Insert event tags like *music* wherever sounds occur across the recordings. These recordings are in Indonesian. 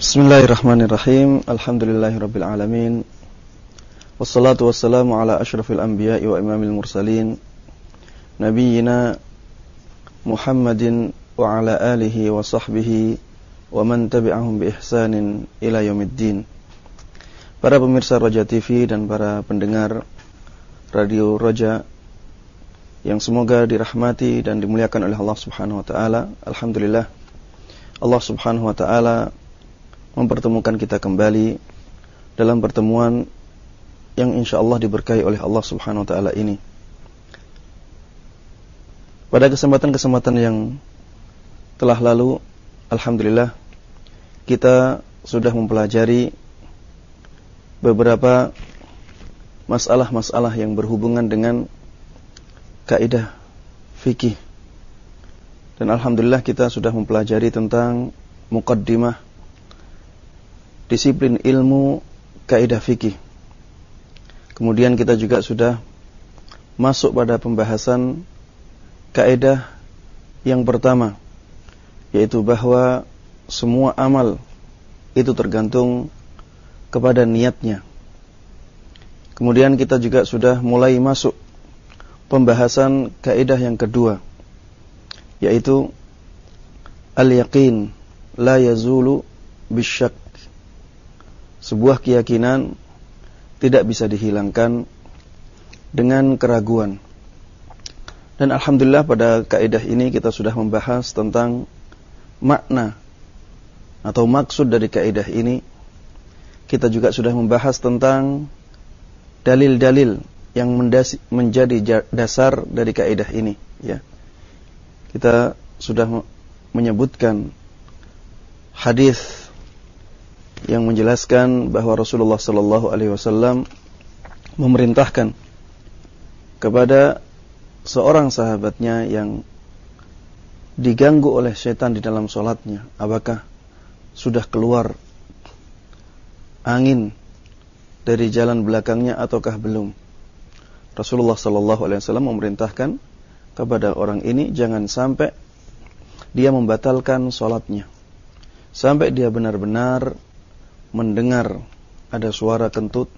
Bismillahirrahmanirrahim. Alhamdulillahirabbil alamin. Wassalatu wassalamu ala asyrafil anbiya'i wa imamil mursalin nabiyyina Muhammadin wa ala alihi wa sahbihi wa man tabi'ahum bi ihsanin ila yaumiddin. Para pemirsa Roja TV dan para pendengar Radio Roja yang semoga dirahmati dan dimuliakan oleh Allah Subhanahu wa taala. Alhamdulillah Allah Subhanahu wa taala mempertemukan kita kembali dalam pertemuan yang insya Allah diberkahi oleh Allah Subhanahu wa taala ini. Pada kesempatan-kesempatan yang telah lalu, alhamdulillah kita sudah mempelajari beberapa masalah-masalah yang berhubungan dengan kaidah fikih. Dan alhamdulillah kita sudah mempelajari tentang muqaddimah disiplin ilmu kaidah fikih. Kemudian kita juga sudah masuk pada pembahasan kaidah yang pertama yaitu bahwa semua amal itu tergantung kepada niatnya. Kemudian kita juga sudah mulai masuk pembahasan kaidah yang kedua yaitu al-yaqin la yazulu bisyak sebuah keyakinan tidak bisa dihilangkan dengan keraguan. Dan alhamdulillah pada kaidah ini kita sudah membahas tentang makna atau maksud dari kaidah ini. Kita juga sudah membahas tentang dalil-dalil yang menjadi dasar dari kaidah ini, ya. Kita sudah menyebutkan hadis yang menjelaskan bahwa Rasulullah sallallahu alaihi wasallam memerintahkan kepada seorang sahabatnya yang diganggu oleh setan di dalam solatnya, apakah sudah keluar angin dari jalan belakangnya ataukah belum? Rasulullah sallallahu alaihi wasallam memerintahkan kepada orang ini jangan sampai dia membatalkan solatnya sampai dia benar-benar mendengar ada suara kentut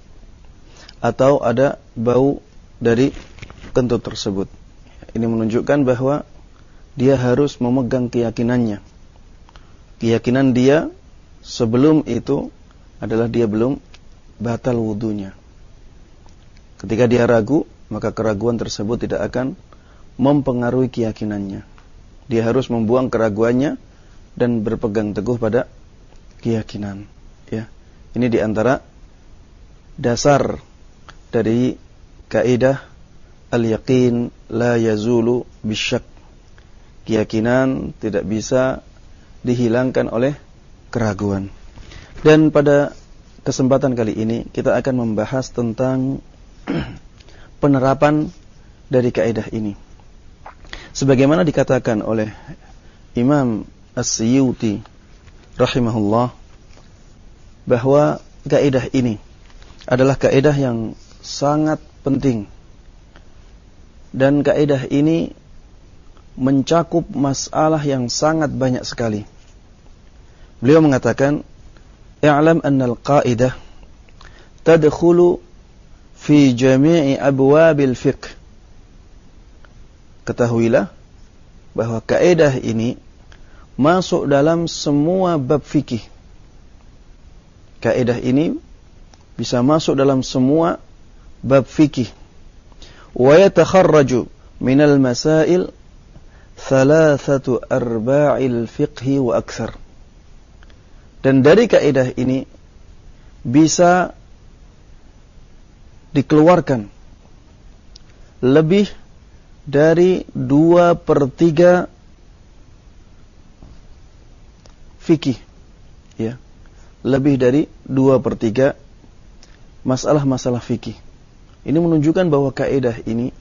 atau ada bau dari kentut tersebut. Ini menunjukkan bahwa dia harus memegang keyakinannya. Keyakinan dia sebelum itu adalah dia belum batal wudhunya. Ketika dia ragu, maka keraguan tersebut tidak akan mempengaruhi keyakinannya. Dia harus membuang keraguannya dan berpegang teguh pada keyakinan. Ya. Ini di antara dasar dari kaidah al-yaqin la yazulu bisyak. Keyakinan tidak bisa dihilangkan oleh keraguan. Dan pada kesempatan kali ini kita akan membahas tentang *clears throat* penerapan dari kaidah ini. Sebagaimana dikatakan oleh Imam As-Suyuti rahimahullah bahwa kaidah ini adalah kaidah yang sangat penting. Dan kaidah ini mencakup masalah yang sangat banyak sekali. Beliau mengatakan, "I'lam anna al-qa'idah tadkhulu fi jami'i abwabil fiqh." Ketahuilah bahwa kaidah ini masuk dalam semua bab fikih kaidah ini bisa masuk dalam semua bab fikih. Wa yatakharraju al masail thalathatu arba'il fiqhi wa akthar. Dan dari kaidah ini bisa dikeluarkan lebih dari dua per tiga fikih. Ya lebih dari dua per tiga masalah-masalah fikih. Ini menunjukkan bahwa kaidah ini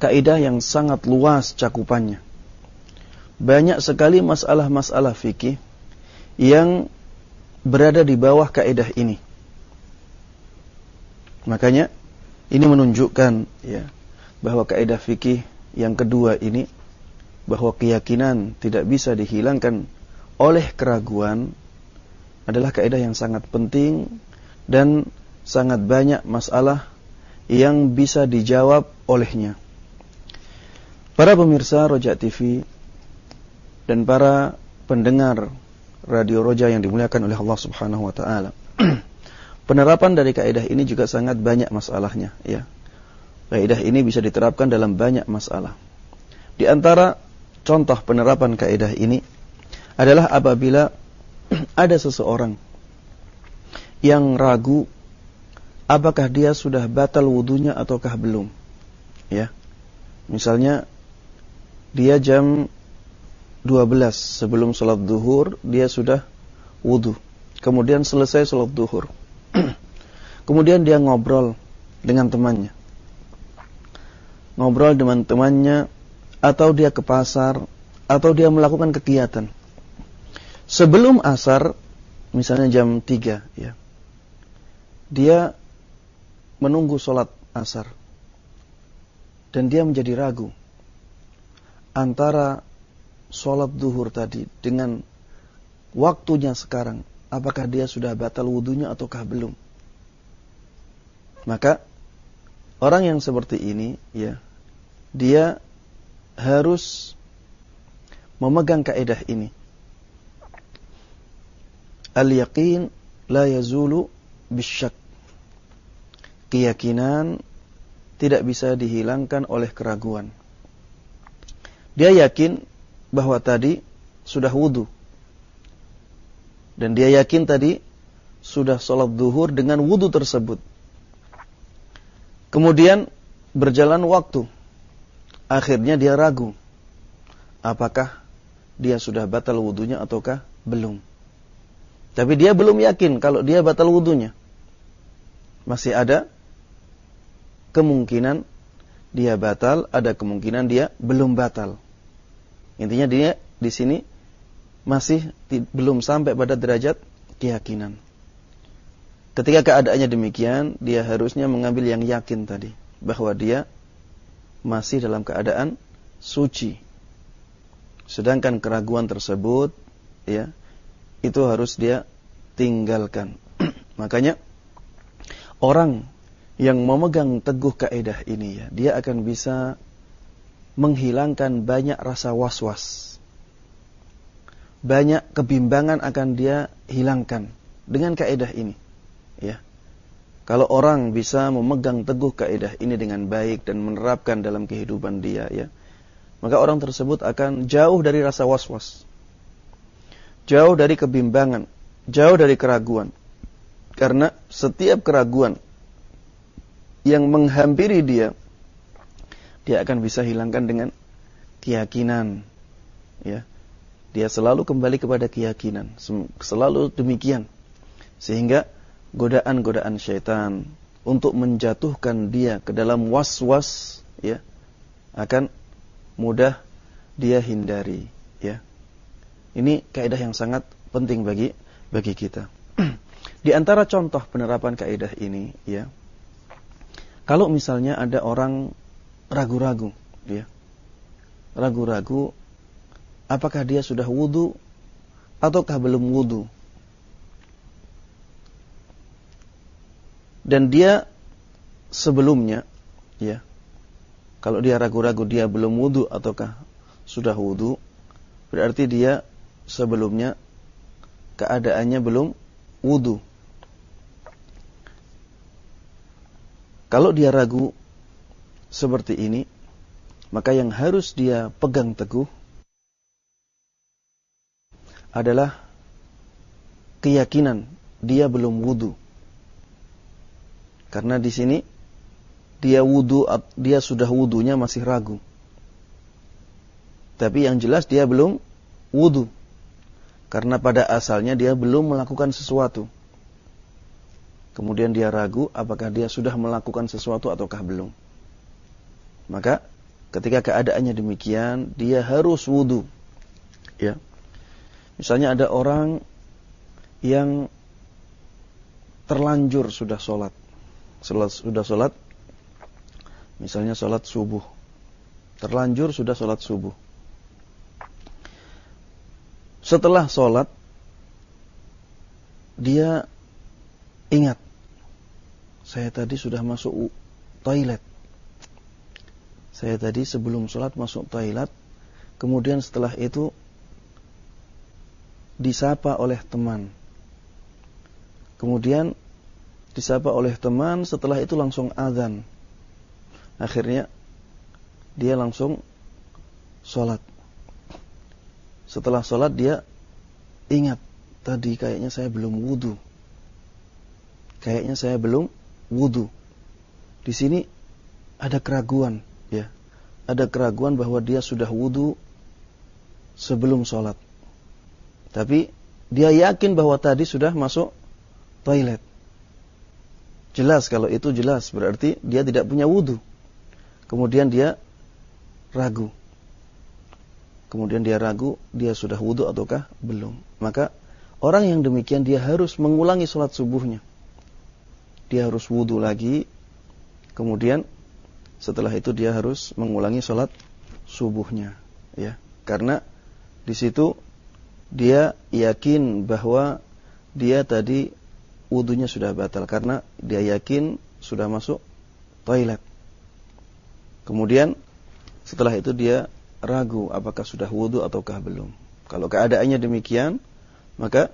kaidah yang sangat luas cakupannya. Banyak sekali masalah-masalah fikih yang berada di bawah kaidah ini. Makanya ini menunjukkan ya bahwa kaidah fikih yang kedua ini bahwa keyakinan tidak bisa dihilangkan oleh keraguan adalah kaidah yang sangat penting dan sangat banyak masalah yang bisa dijawab olehnya. Para pemirsa Roja TV dan para pendengar Radio Roja yang dimuliakan oleh Allah Subhanahu wa taala. *clears throat* Penerapan dari kaidah ini juga sangat banyak masalahnya, ya. Kaidah ini bisa diterapkan dalam banyak masalah. Di antara contoh penerapan kaidah ini adalah apabila *clears throat* ada seseorang yang ragu apakah dia sudah batal wudhunya ataukah belum. Ya. Misalnya dia jam 12 sebelum sholat duhur dia sudah wudhu. Kemudian selesai sholat duhur. *clears throat* Kemudian dia ngobrol dengan temannya. Ngobrol dengan temannya atau dia ke pasar atau dia melakukan kegiatan. Sebelum asar misalnya jam 3 ya. Dia menunggu sholat asar. Dan dia menjadi ragu antara sholat duhur tadi dengan waktunya sekarang, apakah dia sudah batal wudhunya ataukah belum? Maka orang yang seperti ini, ya, dia harus memegang kaidah ini. Al-yaqin la yazulu bisyak. Keyakinan tidak bisa dihilangkan oleh keraguan. Dia yakin bahwa tadi sudah wudhu. Dan dia yakin tadi sudah sholat duhur dengan wudhu tersebut. Kemudian berjalan waktu. Akhirnya dia ragu. Apakah dia sudah batal wudhunya ataukah belum. Tapi dia belum yakin kalau dia batal wudhunya. Masih ada kemungkinan dia batal, ada kemungkinan dia belum batal. Intinya dia di sini masih belum sampai pada derajat keyakinan. Ketika keadaannya demikian, dia harusnya mengambil yang yakin tadi bahwa dia masih dalam keadaan suci. Sedangkan keraguan tersebut ya itu harus dia tinggalkan. *clears throat* Makanya orang yang memegang teguh kaidah ini ya, dia akan bisa menghilangkan banyak rasa was-was. Banyak kebimbangan akan dia hilangkan dengan kaidah ini. Ya. Kalau orang bisa memegang teguh kaidah ini dengan baik dan menerapkan dalam kehidupan dia ya, maka orang tersebut akan jauh dari rasa was-was. Jauh dari kebimbangan, jauh dari keraguan. Karena setiap keraguan yang menghampiri dia dia akan bisa hilangkan dengan keyakinan. Ya. Dia selalu kembali kepada keyakinan, selalu demikian. Sehingga godaan-godaan syaitan untuk menjatuhkan dia ke dalam was-was ya akan mudah dia hindari ya. Ini kaidah yang sangat penting bagi bagi kita. *clears throat* Di antara contoh penerapan kaidah ini ya. Kalau misalnya ada orang ragu-ragu, ya. Ragu-ragu apakah dia sudah wudhu ataukah belum wudhu. Dan dia sebelumnya, ya, kalau dia ragu-ragu dia belum wudhu ataukah sudah wudhu, berarti dia sebelumnya keadaannya belum wudhu. Kalau dia ragu seperti ini, maka yang harus dia pegang teguh adalah keyakinan dia belum wudhu. Karena di sini dia wudhu, dia sudah wudhunya masih ragu. Tapi yang jelas dia belum wudhu. Karena pada asalnya dia belum melakukan sesuatu. Kemudian dia ragu apakah dia sudah melakukan sesuatu ataukah belum. Maka ketika keadaannya demikian, dia harus wudhu. Ya. Misalnya ada orang yang terlanjur sudah sholat. sudah sholat, misalnya sholat subuh. Terlanjur sudah sholat subuh. Setelah sholat, dia ingat saya tadi sudah masuk toilet. Saya tadi sebelum sholat masuk toilet, kemudian setelah itu disapa oleh teman. Kemudian disapa oleh teman, setelah itu langsung azan. Akhirnya dia langsung sholat. Setelah sholat dia ingat tadi kayaknya saya belum wudhu. Kayaknya saya belum wudhu. Di sini ada keraguan, ya. Ada keraguan bahwa dia sudah wudhu sebelum sholat. Tapi dia yakin bahwa tadi sudah masuk toilet. Jelas kalau itu jelas berarti dia tidak punya wudhu. Kemudian dia ragu. Kemudian dia ragu dia sudah wudhu ataukah belum. Maka orang yang demikian dia harus mengulangi sholat subuhnya dia harus wudhu lagi. Kemudian setelah itu dia harus mengulangi sholat subuhnya, ya. Karena di situ dia yakin bahwa dia tadi wudhunya sudah batal karena dia yakin sudah masuk toilet. Kemudian setelah itu dia ragu apakah sudah wudhu ataukah belum. Kalau keadaannya demikian, maka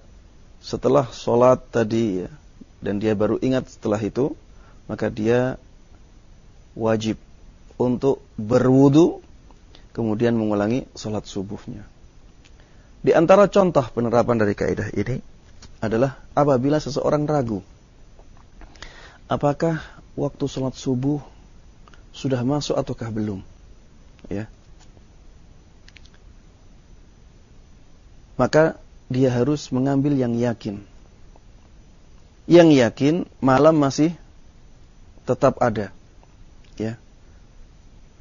setelah sholat tadi ya, dan dia baru ingat setelah itu, maka dia wajib untuk berwudu kemudian mengulangi sholat subuhnya. Di antara contoh penerapan dari kaidah ini adalah apabila seseorang ragu apakah waktu sholat subuh sudah masuk ataukah belum, ya. Maka dia harus mengambil yang yakin yang yakin malam masih tetap ada. Ya.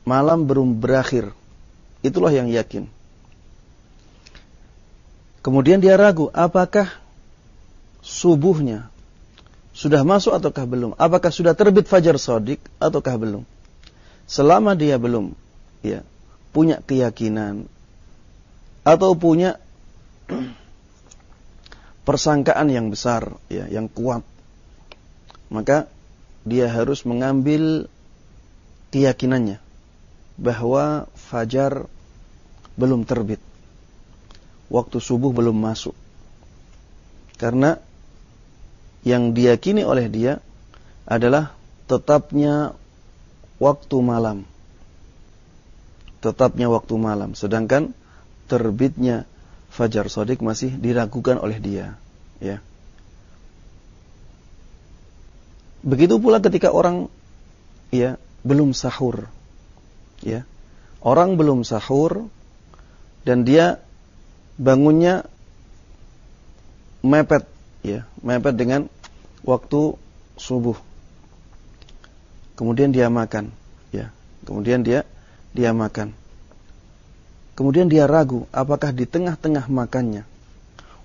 Malam belum berakhir. Itulah yang yakin. Kemudian dia ragu, apakah subuhnya sudah masuk ataukah belum? Apakah sudah terbit fajar sodik ataukah belum? Selama dia belum ya punya keyakinan atau punya *clears throat* persangkaan yang besar, ya, yang kuat, maka dia harus mengambil keyakinannya bahwa fajar belum terbit, waktu subuh belum masuk, karena yang diyakini oleh dia adalah tetapnya waktu malam, tetapnya waktu malam, sedangkan terbitnya fajar sodik masih diragukan oleh dia. Ya. Begitu pula ketika orang ya belum sahur. Ya. Orang belum sahur dan dia bangunnya mepet ya, mepet dengan waktu subuh. Kemudian dia makan, ya. Kemudian dia dia makan. Kemudian dia ragu apakah di tengah-tengah makannya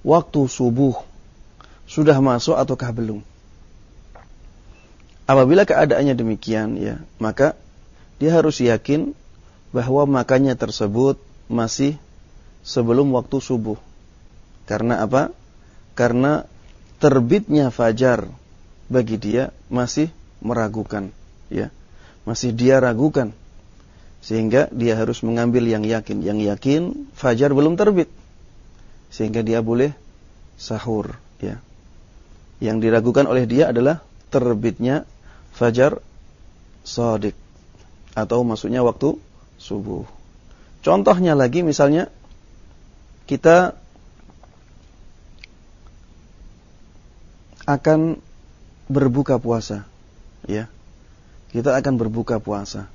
waktu subuh sudah masuk ataukah belum. Apabila keadaannya demikian ya, maka dia harus yakin bahwa makannya tersebut masih sebelum waktu subuh. Karena apa? Karena terbitnya fajar bagi dia masih meragukan, ya. Masih dia ragukan sehingga dia harus mengambil yang yakin. Yang yakin fajar belum terbit. Sehingga dia boleh sahur. Ya. Yang diragukan oleh dia adalah terbitnya fajar sodik. Atau maksudnya waktu subuh. Contohnya lagi misalnya kita akan berbuka puasa. Ya. Kita akan berbuka puasa.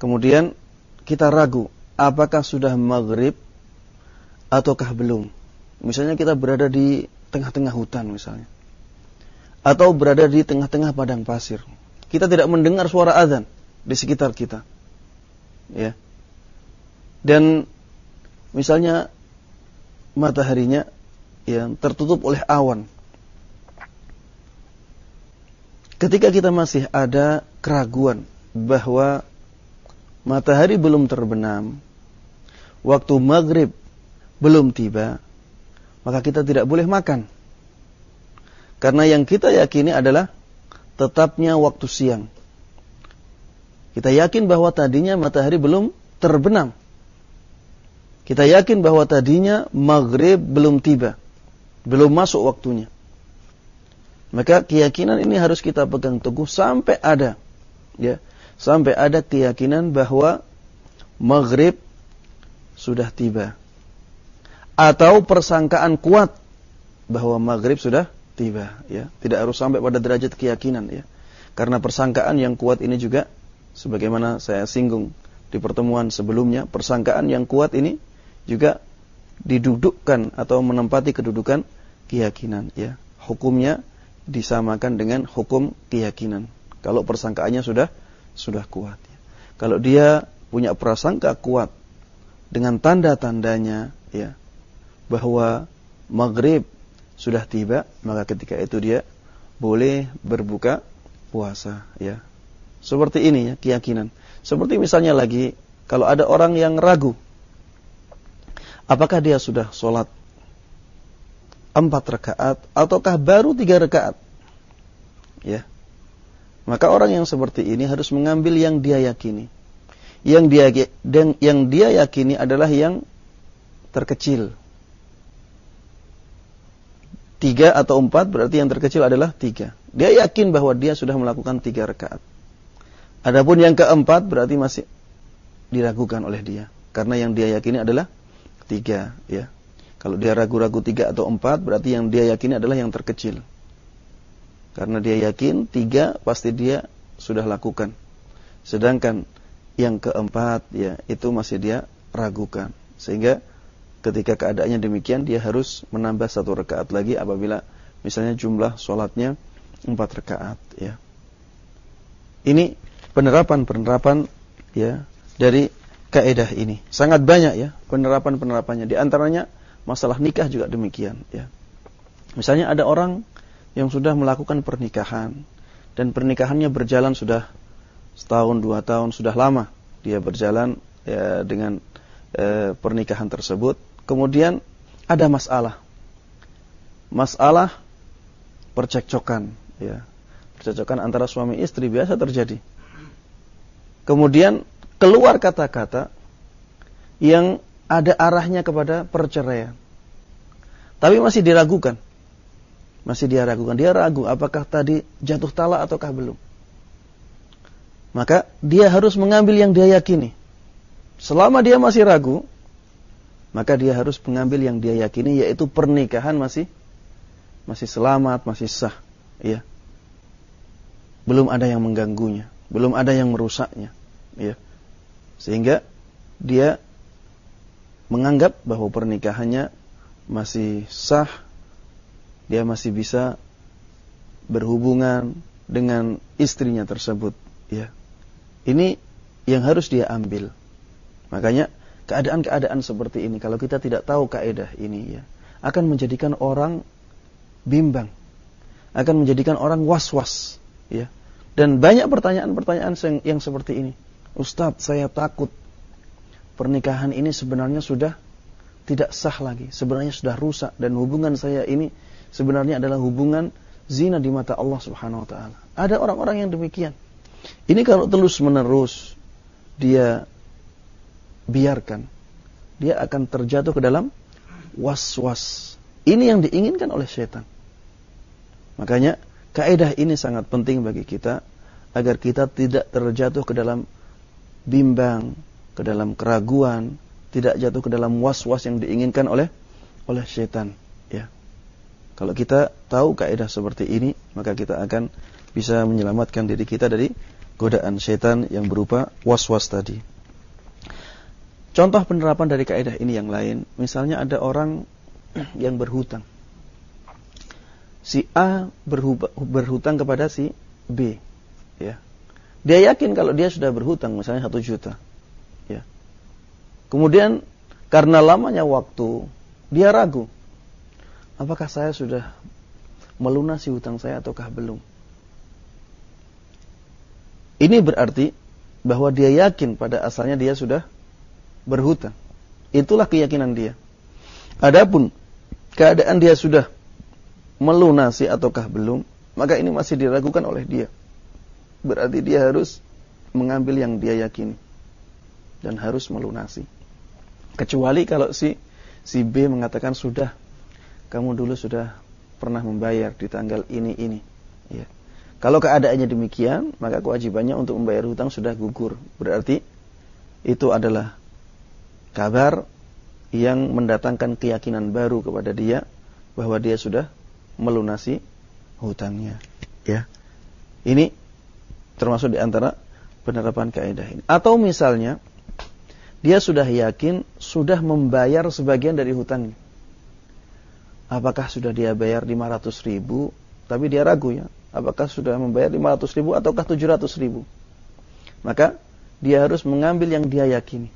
Kemudian kita ragu apakah sudah maghrib ataukah belum. Misalnya kita berada di tengah-tengah hutan misalnya. Atau berada di tengah-tengah padang pasir. Kita tidak mendengar suara azan di sekitar kita. Ya. Dan misalnya mataharinya yang tertutup oleh awan. Ketika kita masih ada keraguan bahwa matahari belum terbenam, waktu maghrib belum tiba, maka kita tidak boleh makan. Karena yang kita yakini adalah tetapnya waktu siang. Kita yakin bahwa tadinya matahari belum terbenam. Kita yakin bahwa tadinya maghrib belum tiba. Belum masuk waktunya. Maka keyakinan ini harus kita pegang teguh sampai ada ya, sampai ada keyakinan bahwa maghrib sudah tiba. Atau persangkaan kuat bahwa maghrib sudah tiba ya. Tidak harus sampai pada derajat keyakinan ya. Karena persangkaan yang kuat ini juga sebagaimana saya singgung di pertemuan sebelumnya persangkaan yang kuat ini juga didudukkan atau menempati kedudukan keyakinan ya. Hukumnya disamakan dengan hukum keyakinan. Kalau persangkaannya sudah sudah kuat ya. kalau dia punya prasangka kuat dengan tanda-tandanya ya bahwa maghrib sudah tiba, maka ketika itu dia boleh berbuka puasa ya. Seperti ini ya keyakinan. Seperti misalnya lagi kalau ada orang yang ragu apakah dia sudah sholat empat rakaat ataukah baru tiga rakaat ya maka orang yang seperti ini harus mengambil yang dia yakini yang dia dan yang dia yakini adalah yang terkecil tiga atau empat berarti yang terkecil adalah tiga. Dia yakin bahwa dia sudah melakukan tiga rakaat. Adapun yang keempat berarti masih diragukan oleh dia. Karena yang dia yakini adalah tiga. ya. Kalau dia ragu-ragu tiga atau empat berarti yang dia yakini adalah yang terkecil. Karena dia yakin tiga pasti dia sudah lakukan. Sedangkan yang keempat ya itu masih dia ragukan. Sehingga ketika keadaannya demikian dia harus menambah satu rakaat lagi apabila misalnya jumlah sholatnya empat rakaat ya ini penerapan penerapan ya dari kaidah ini sangat banyak ya penerapan penerapannya di antaranya masalah nikah juga demikian ya misalnya ada orang yang sudah melakukan pernikahan dan pernikahannya berjalan sudah setahun dua tahun sudah lama dia berjalan ya, dengan e, pernikahan tersebut Kemudian ada masalah. Masalah percekcokan, ya. Percekcokan antara suami istri biasa terjadi. Kemudian keluar kata-kata yang ada arahnya kepada perceraian. Tapi masih diragukan. Masih dia ragukan. Dia ragu apakah tadi jatuh talak ataukah belum. Maka dia harus mengambil yang dia yakini. Selama dia masih ragu, maka dia harus mengambil yang dia yakini yaitu pernikahan masih masih selamat, masih sah, ya. Belum ada yang mengganggunya, belum ada yang merusaknya, ya. Sehingga dia menganggap bahwa pernikahannya masih sah, dia masih bisa berhubungan dengan istrinya tersebut, ya. Ini yang harus dia ambil. Makanya keadaan-keadaan seperti ini kalau kita tidak tahu kaidah ini ya akan menjadikan orang bimbang akan menjadikan orang was-was ya dan banyak pertanyaan-pertanyaan yang, yang seperti ini Ustadz saya takut pernikahan ini sebenarnya sudah tidak sah lagi sebenarnya sudah rusak dan hubungan saya ini sebenarnya adalah hubungan zina di mata Allah Subhanahu wa taala ada orang-orang yang demikian ini kalau terus-menerus dia biarkan. Dia akan terjatuh ke dalam was-was. Ini yang diinginkan oleh setan. Makanya kaidah ini sangat penting bagi kita agar kita tidak terjatuh ke dalam bimbang, ke dalam keraguan, tidak jatuh ke dalam was-was yang diinginkan oleh oleh setan. Kalau kita tahu kaidah seperti ini, maka kita akan bisa menyelamatkan diri kita dari godaan setan yang berupa was-was tadi. Contoh penerapan dari kaidah ini yang lain, misalnya ada orang *clears throat* yang berhutang. Si A berhutang kepada si B, ya. Dia yakin kalau dia sudah berhutang, misalnya satu juta, ya. Kemudian karena lamanya waktu, dia ragu, apakah saya sudah melunasi hutang saya ataukah belum? Ini berarti bahwa dia yakin pada asalnya dia sudah berhutang. Itulah keyakinan dia. Adapun keadaan dia sudah melunasi ataukah belum, maka ini masih diragukan oleh dia. Berarti dia harus mengambil yang dia yakini dan harus melunasi. Kecuali kalau si si B mengatakan sudah kamu dulu sudah pernah membayar di tanggal ini ini. Ya. Kalau keadaannya demikian, maka kewajibannya untuk membayar hutang sudah gugur. Berarti itu adalah kabar yang mendatangkan keyakinan baru kepada dia bahwa dia sudah melunasi hutangnya. Ya. Ini termasuk di antara penerapan kaidah ini. Atau misalnya dia sudah yakin sudah membayar sebagian dari hutangnya. Apakah sudah dia bayar 500 ribu? Tapi dia ragu ya apakah sudah membayar 500 ribu ataukah 700 ribu. Maka dia harus mengambil yang dia yakini.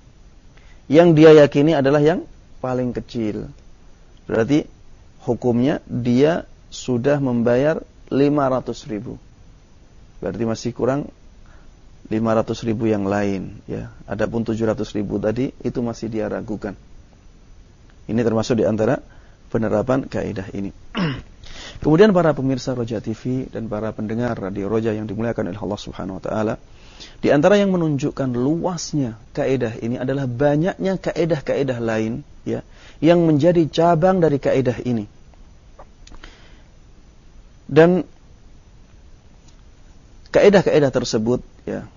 Yang dia yakini adalah yang paling kecil. Berarti hukumnya dia sudah membayar 500 ribu. Berarti masih kurang 500 ribu yang lain. ya. Adapun 700 ribu tadi itu masih dia ragukan. Ini termasuk di antara penerapan kaidah ini. *clears throat* Kemudian para pemirsa Roja TV dan para pendengar radio Roja yang dimuliakan oleh Allah Subhanahu wa taala, di antara yang menunjukkan luasnya kaidah ini adalah banyaknya kaidah-kaidah lain ya yang menjadi cabang dari kaidah ini. Dan kaidah-kaidah tersebut ya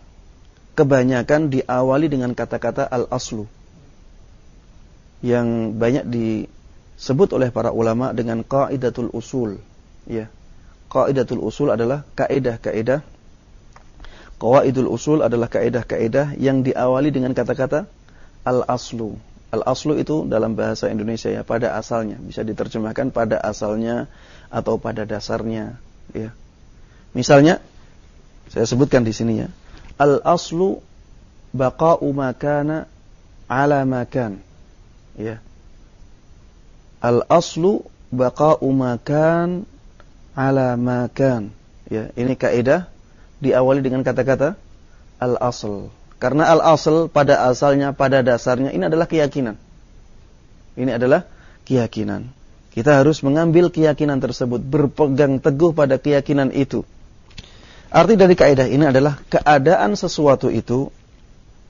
kebanyakan diawali dengan kata-kata al-aslu yang banyak disebut oleh para ulama dengan qaidatul usul ya Qaidatul usul adalah kaidah-kaidah Qawaidul usul adalah kaidah-kaidah yang diawali dengan kata-kata al-aslu. Al-aslu itu dalam bahasa Indonesia ya pada asalnya, bisa diterjemahkan pada asalnya atau pada dasarnya, ya. Misalnya saya sebutkan di sini ya. Al-aslu baqa'u makana ala makan. Ya. Al-aslu baqa'u makan ala makan. Ya, ini kaidah diawali dengan kata-kata al-asl. Karena al-asl pada asalnya, pada dasarnya ini adalah keyakinan. Ini adalah keyakinan. Kita harus mengambil keyakinan tersebut, berpegang teguh pada keyakinan itu. Arti dari kaidah ini adalah keadaan sesuatu itu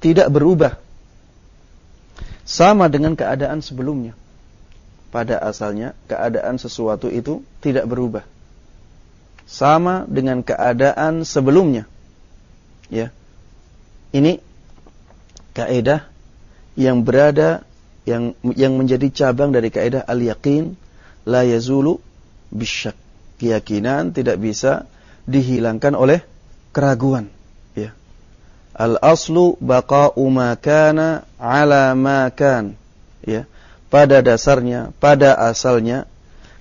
tidak berubah. Sama dengan keadaan sebelumnya. Pada asalnya, keadaan sesuatu itu tidak berubah sama dengan keadaan sebelumnya. Ya. Ini kaidah yang berada yang yang menjadi cabang dari kaidah al-yaqin la yazulu bisyak. Keyakinan tidak bisa dihilangkan oleh keraguan, ya. Al-aslu baqa'u ma kana ala ma kan. Ya. Pada dasarnya, pada asalnya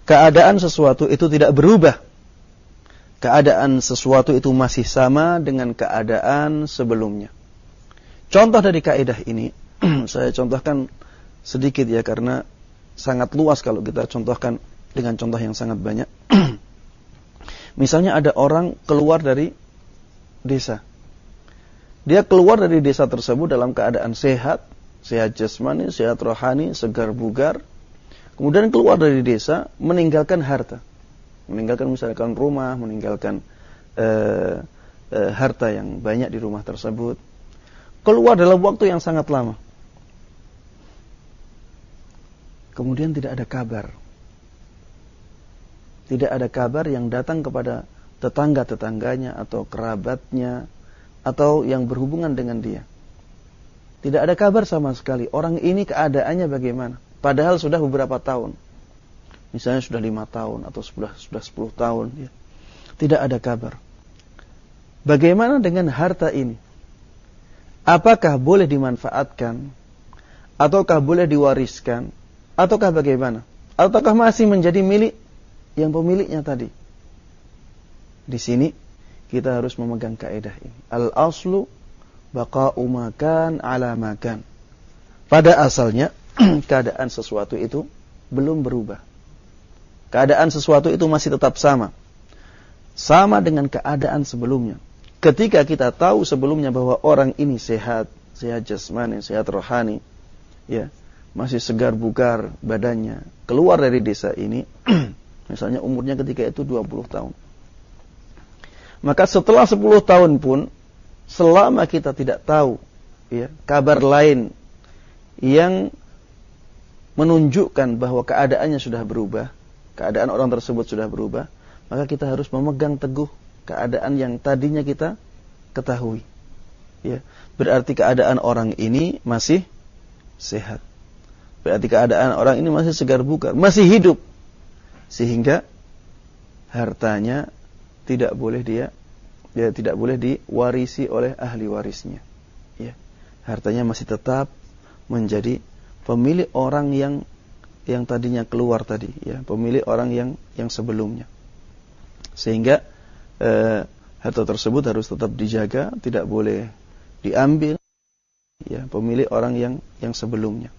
keadaan sesuatu itu tidak berubah keadaan sesuatu itu masih sama dengan keadaan sebelumnya. Contoh dari kaidah ini *clears throat* saya contohkan sedikit ya karena sangat luas kalau kita contohkan dengan contoh yang sangat banyak. *clears throat* Misalnya ada orang keluar dari desa. Dia keluar dari desa tersebut dalam keadaan sehat, sehat jasmani, sehat rohani, segar bugar. Kemudian keluar dari desa meninggalkan harta meninggalkan misalkan rumah, meninggalkan uh, uh, harta yang banyak di rumah tersebut, keluar dalam waktu yang sangat lama. Kemudian tidak ada kabar. Tidak ada kabar yang datang kepada tetangga-tetangganya atau kerabatnya atau yang berhubungan dengan dia. Tidak ada kabar sama sekali. Orang ini keadaannya bagaimana? Padahal sudah beberapa tahun misalnya sudah lima tahun atau sudah sudah sepuluh tahun, ya. tidak ada kabar. Bagaimana dengan harta ini? Apakah boleh dimanfaatkan? Ataukah boleh diwariskan? Ataukah bagaimana? Ataukah masih menjadi milik yang pemiliknya tadi? Di sini kita harus memegang kaidah ini. Al-aslu baqa'u makan ala makan. Pada asalnya *clears throat* keadaan sesuatu itu belum berubah keadaan sesuatu itu masih tetap sama. Sama dengan keadaan sebelumnya. Ketika kita tahu sebelumnya bahwa orang ini sehat, sehat jasmani, sehat rohani, ya, masih segar bugar badannya, keluar dari desa ini, *clears throat* Misalnya umurnya ketika itu 20 tahun. Maka setelah 10 tahun pun selama kita tidak tahu ya, kabar lain yang menunjukkan bahwa keadaannya sudah berubah, keadaan orang tersebut sudah berubah, maka kita harus memegang teguh keadaan yang tadinya kita ketahui. Ya, berarti keadaan orang ini masih sehat. Berarti keadaan orang ini masih segar bugar, masih hidup. Sehingga hartanya tidak boleh dia ya tidak boleh diwarisi oleh ahli warisnya. Ya. Hartanya masih tetap menjadi pemilik orang yang yang tadinya keluar tadi ya pemilik orang yang yang sebelumnya sehingga eh, harta tersebut harus tetap dijaga tidak boleh diambil ya pemilik orang yang yang sebelumnya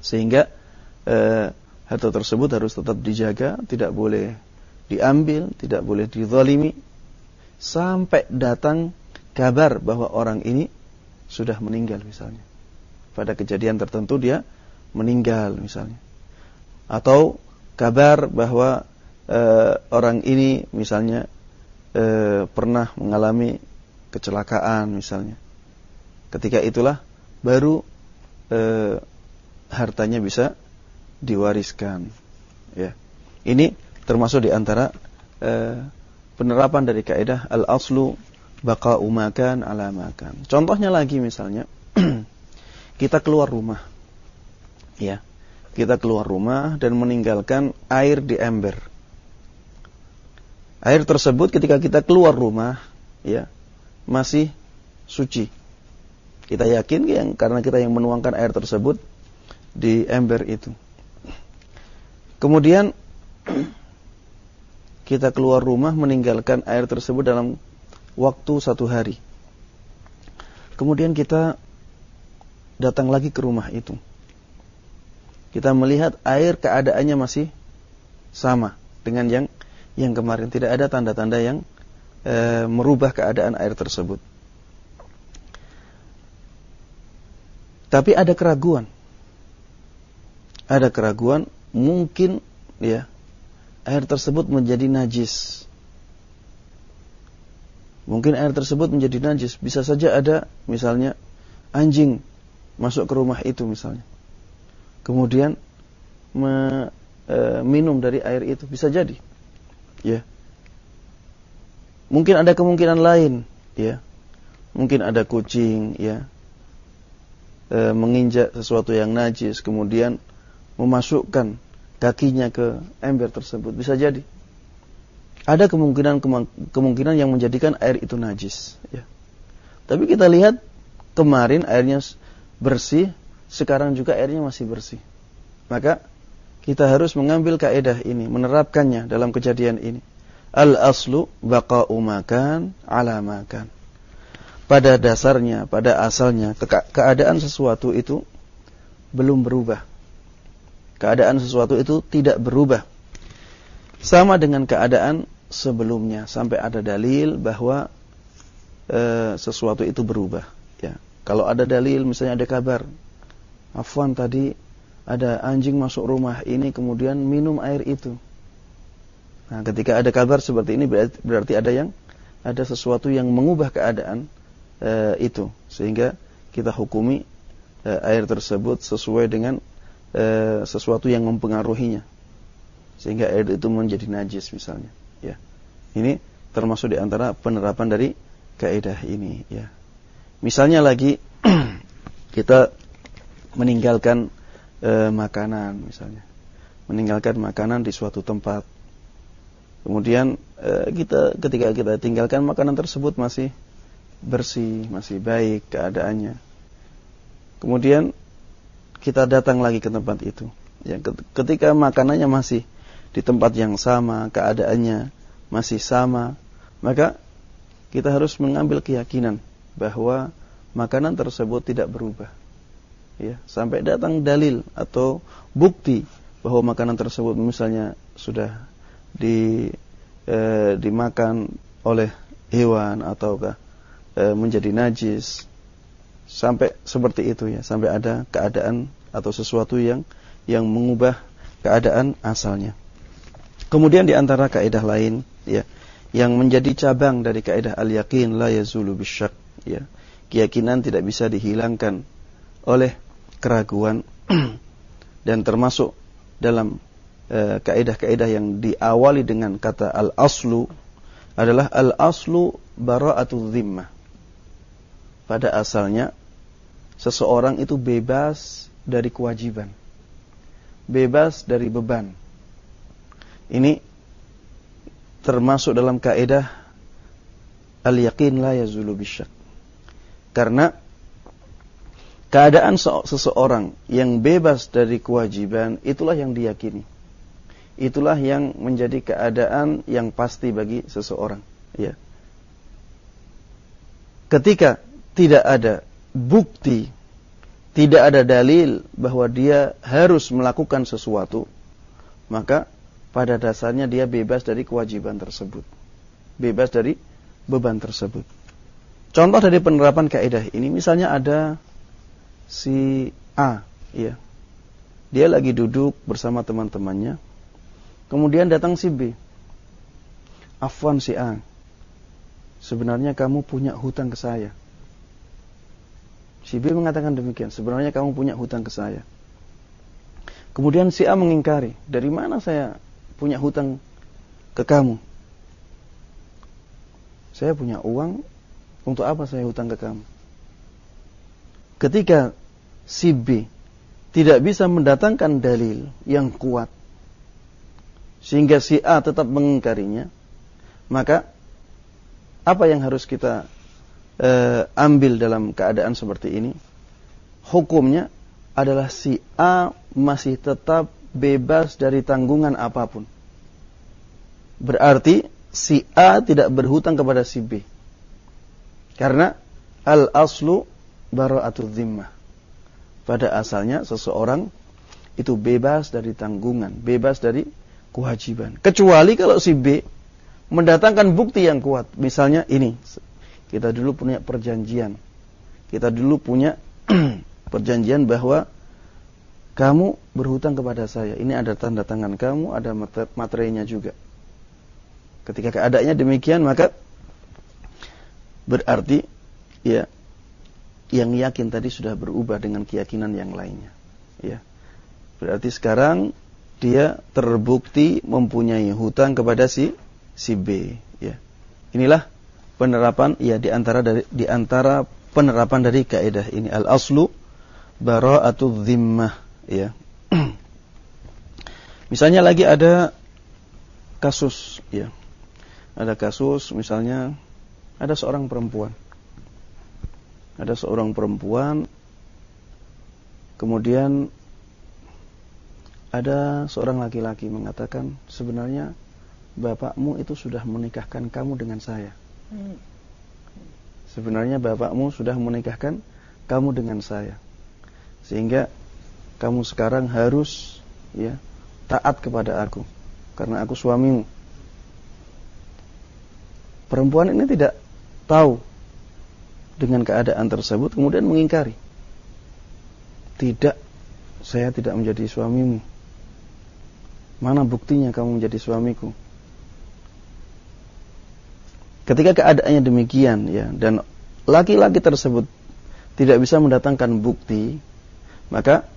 sehingga eh, harta tersebut harus tetap dijaga tidak boleh diambil tidak boleh dizalimi sampai datang kabar bahwa orang ini sudah meninggal misalnya pada kejadian tertentu dia meninggal misalnya. Atau kabar bahwa e, orang ini misalnya e, pernah mengalami kecelakaan misalnya. Ketika itulah baru e, hartanya bisa diwariskan. Ya. Ini termasuk di antara e, penerapan dari kaidah al-aslu baqa'u makan ala makan. Contohnya lagi misalnya *clears throat* kita keluar rumah. Ya. Kita keluar rumah dan meninggalkan air di ember. Air tersebut ketika kita keluar rumah, ya, masih suci. Kita yakin yang karena kita yang menuangkan air tersebut di ember itu. Kemudian *clears throat* kita keluar rumah meninggalkan air tersebut dalam waktu satu hari. Kemudian kita datang lagi ke rumah itu. Kita melihat air keadaannya masih sama dengan yang yang kemarin. Tidak ada tanda-tanda yang e, merubah keadaan air tersebut. Tapi ada keraguan. Ada keraguan mungkin ya air tersebut menjadi najis. Mungkin air tersebut menjadi najis. Bisa saja ada misalnya anjing masuk ke rumah itu misalnya. Kemudian me, e, minum dari air itu bisa jadi. Ya. Mungkin ada kemungkinan lain, ya. Mungkin ada kucing, ya. E, menginjak sesuatu yang najis kemudian memasukkan kakinya ke ember tersebut bisa jadi. Ada kemungkinan kemungkinan yang menjadikan air itu najis, ya. Tapi kita lihat kemarin airnya bersih, sekarang juga airnya masih bersih. Maka kita harus mengambil kaidah ini, menerapkannya dalam kejadian ini. Al aslu baqa'u makan ala makan. Pada dasarnya, pada asalnya ke keadaan sesuatu itu belum berubah. Keadaan sesuatu itu tidak berubah. Sama dengan keadaan sebelumnya sampai ada dalil bahwa e, sesuatu itu berubah, ya. Kalau ada dalil misalnya ada kabar Afwan tadi ada anjing masuk rumah ini kemudian minum air itu. Nah, ketika ada kabar seperti ini berarti, ada yang ada sesuatu yang mengubah keadaan e, itu sehingga kita hukumi e, air tersebut sesuai dengan e, sesuatu yang mempengaruhinya sehingga air itu menjadi najis misalnya ya. Ini termasuk di antara penerapan dari kaidah ini ya. Misalnya lagi *clears throat* kita meninggalkan e, makanan misalnya. Meninggalkan makanan di suatu tempat. Kemudian e, kita ketika kita tinggalkan makanan tersebut masih bersih, masih baik keadaannya. Kemudian kita datang lagi ke tempat itu. Ya, ketika makanannya masih di tempat yang sama, keadaannya masih sama, maka kita harus mengambil keyakinan bahwa makanan tersebut tidak berubah. Ya, sampai datang dalil atau bukti bahwa makanan tersebut misalnya sudah di eh, dimakan oleh hewan ataukah eh, menjadi najis sampai seperti itu ya, sampai ada keadaan atau sesuatu yang yang mengubah keadaan asalnya. Kemudian di antara kaidah lain ya yang menjadi cabang dari kaidah al-yaqin la yazulu bisyak ya. Keyakinan tidak bisa dihilangkan oleh keraguan *clears throat* dan termasuk dalam eh, kaidah-kaidah yang diawali dengan kata al-aslu adalah al-aslu bara'atul zimmah. Pada asalnya seseorang itu bebas dari kewajiban. Bebas dari beban ini termasuk dalam kaidah al-yaqin la yazulu bisyak. Karena keadaan seseorang yang bebas dari kewajiban itulah yang diyakini. Itulah yang menjadi keadaan yang pasti bagi seseorang, ya. Ketika tidak ada bukti, tidak ada dalil bahwa dia harus melakukan sesuatu, maka pada dasarnya dia bebas dari kewajiban tersebut. Bebas dari beban tersebut. Contoh dari penerapan kaidah ini misalnya ada si A, ya. Dia lagi duduk bersama teman-temannya. Kemudian datang si B. Afwan si A. Sebenarnya kamu punya hutang ke saya. Si B mengatakan demikian. Sebenarnya kamu punya hutang ke saya. Kemudian si A mengingkari. Dari mana saya punya hutang ke kamu. Saya punya uang, untuk apa saya hutang ke kamu? Ketika si B tidak bisa mendatangkan dalil yang kuat, sehingga si A tetap mengingkarinya, maka apa yang harus kita uh, ambil dalam keadaan seperti ini? Hukumnya adalah si A masih tetap bebas dari tanggungan apa pun. Berarti si A tidak berhutang kepada si B. Karena al-aslu bara'atul zimmah. Pada asalnya seseorang itu bebas dari tanggungan, bebas dari kewajiban. Kecuali kalau si B mendatangkan bukti yang kuat. Misalnya ini, kita dulu punya perjanjian. Kita dulu punya *clears throat* perjanjian bahwa kamu berhutang kepada saya. Ini ada tanda tangan kamu, ada materinya juga. Ketika keadaannya demikian, maka berarti ya yang yakin tadi sudah berubah dengan keyakinan yang lainnya. Ya. Berarti sekarang dia terbukti mempunyai hutang kepada si si B, ya. Inilah penerapan ya di antara dari di antara penerapan dari kaidah ini al aslu bara'atu dhimmah ya. *clears throat* misalnya lagi ada kasus ya. Ada kasus misalnya ada seorang perempuan. Ada seorang perempuan kemudian ada seorang laki-laki mengatakan sebenarnya bapakmu itu sudah menikahkan kamu dengan saya. Sebenarnya bapakmu sudah menikahkan kamu dengan saya. Sehingga kamu sekarang harus ya taat kepada aku karena aku suamimu. Perempuan ini tidak tahu dengan keadaan tersebut kemudian mengingkari. Tidak, saya tidak menjadi suamimu. Mana buktinya kamu menjadi suamiku? Ketika keadaannya demikian ya dan laki-laki tersebut tidak bisa mendatangkan bukti, maka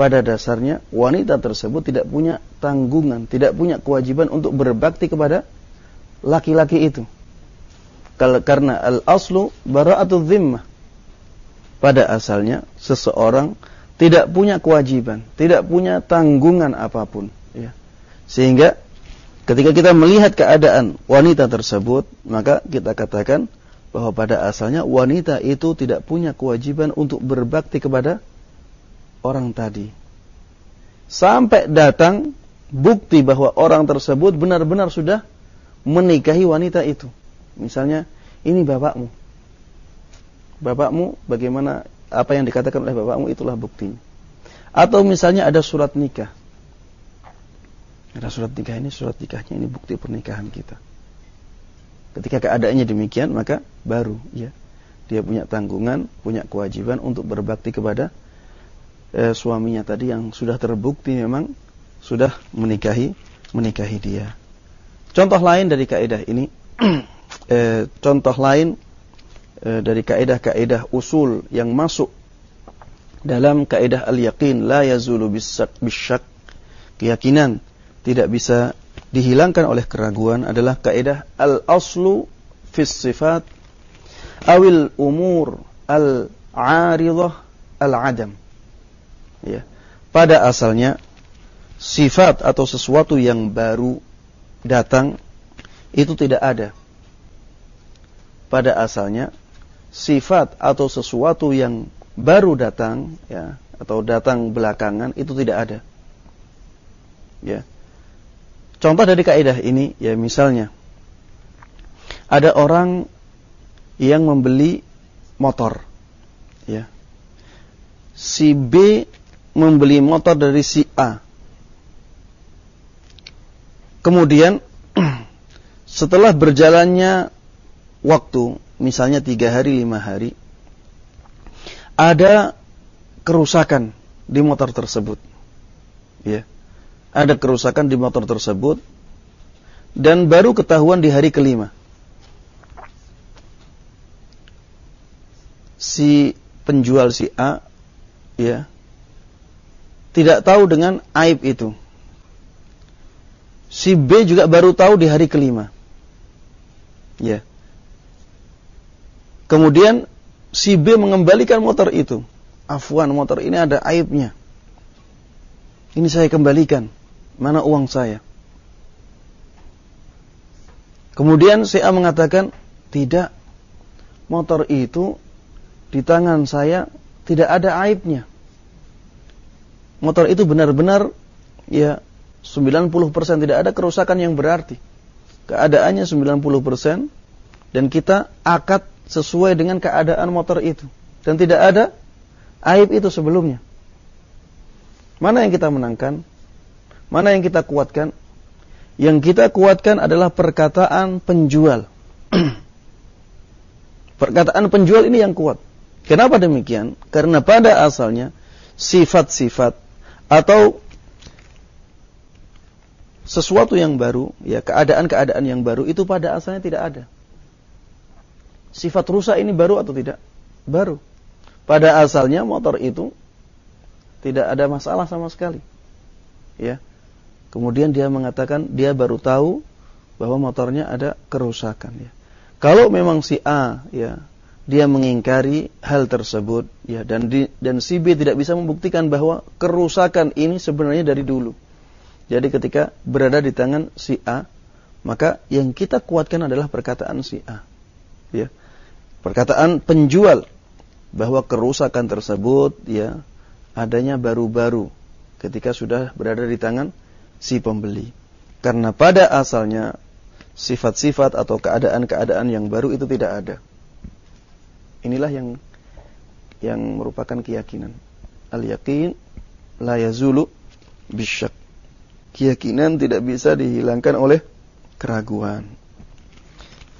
pada dasarnya wanita tersebut tidak punya tanggungan, tidak punya kewajiban untuk berbakti kepada laki-laki itu. Karena al-aslu bara'atul zimmah. Pada asalnya seseorang tidak punya kewajiban, tidak punya tanggungan apa pun. Ya. Sehingga ketika kita melihat keadaan wanita tersebut, maka kita katakan bahwa pada asalnya wanita itu tidak punya kewajiban untuk berbakti kepada orang tadi. Sampai datang bukti bahwa orang tersebut benar-benar sudah menikahi wanita itu. Misalnya, ini bapakmu. Bapakmu bagaimana apa yang dikatakan oleh bapakmu itulah buktinya. Atau misalnya ada surat nikah. Ada surat nikah ini, surat nikahnya ini bukti pernikahan kita. Ketika keadaannya demikian, maka baru ya dia punya tanggungan, punya kewajiban untuk berbakti kepada eh, suaminya tadi yang sudah terbukti memang sudah menikahi menikahi dia. Contoh lain dari kaidah ini, *clears throat* eh, contoh lain eh, dari kaidah-kaidah usul yang masuk dalam kaidah al-yaqin la yazulu bisyak keyakinan tidak bisa dihilangkan oleh keraguan adalah kaidah al-aslu fis sifat awil umur al-aridah al-adam. Ya. Pada asalnya sifat atau sesuatu yang baru datang itu tidak ada. Pada asalnya sifat atau sesuatu yang baru datang ya atau datang belakangan itu tidak ada. Ya. Contoh dari kaidah ini ya misalnya ada orang yang membeli motor ya. Si B membeli motor dari si A. Kemudian *clears throat* setelah berjalannya waktu, misalnya tiga hari, lima hari, ada kerusakan di motor tersebut. Ya. Ada kerusakan di motor tersebut dan baru ketahuan di hari kelima. Si penjual si A ya tidak tahu dengan aib itu. Si B juga baru tahu di hari kelima. Ya. Kemudian si B mengembalikan motor itu. Afwan, motor ini ada aibnya. Ini saya kembalikan. Mana uang saya? Kemudian si A mengatakan, tidak. Motor itu di tangan saya tidak ada aibnya. Motor itu benar-benar ya 90% tidak ada kerusakan yang berarti. Keadaannya 90% dan kita akad sesuai dengan keadaan motor itu dan tidak ada aib itu sebelumnya. Mana yang kita menangkan? Mana yang kita kuatkan? Yang kita kuatkan adalah perkataan penjual. *clears throat* perkataan penjual ini yang kuat. Kenapa demikian? Karena pada asalnya sifat-sifat atau sesuatu yang baru, ya keadaan-keadaan yang baru itu pada asalnya tidak ada. Sifat rusak ini baru atau tidak? Baru. Pada asalnya motor itu tidak ada masalah sama sekali. Ya. Kemudian dia mengatakan dia baru tahu bahwa motornya ada kerusakan ya. Kalau memang si A ya dia mengingkari hal tersebut ya dan di, dan si B tidak bisa membuktikan bahwa kerusakan ini sebenarnya dari dulu. Jadi ketika berada di tangan si A, maka yang kita kuatkan adalah perkataan si A. Ya perkataan penjual bahwa kerusakan tersebut ya adanya baru-baru ketika sudah berada di tangan si pembeli. Karena pada asalnya sifat-sifat atau keadaan-keadaan yang baru itu tidak ada. Inilah yang yang merupakan keyakinan. Al-yaqin la yazulu bisyak. Keyakinan tidak bisa dihilangkan oleh keraguan.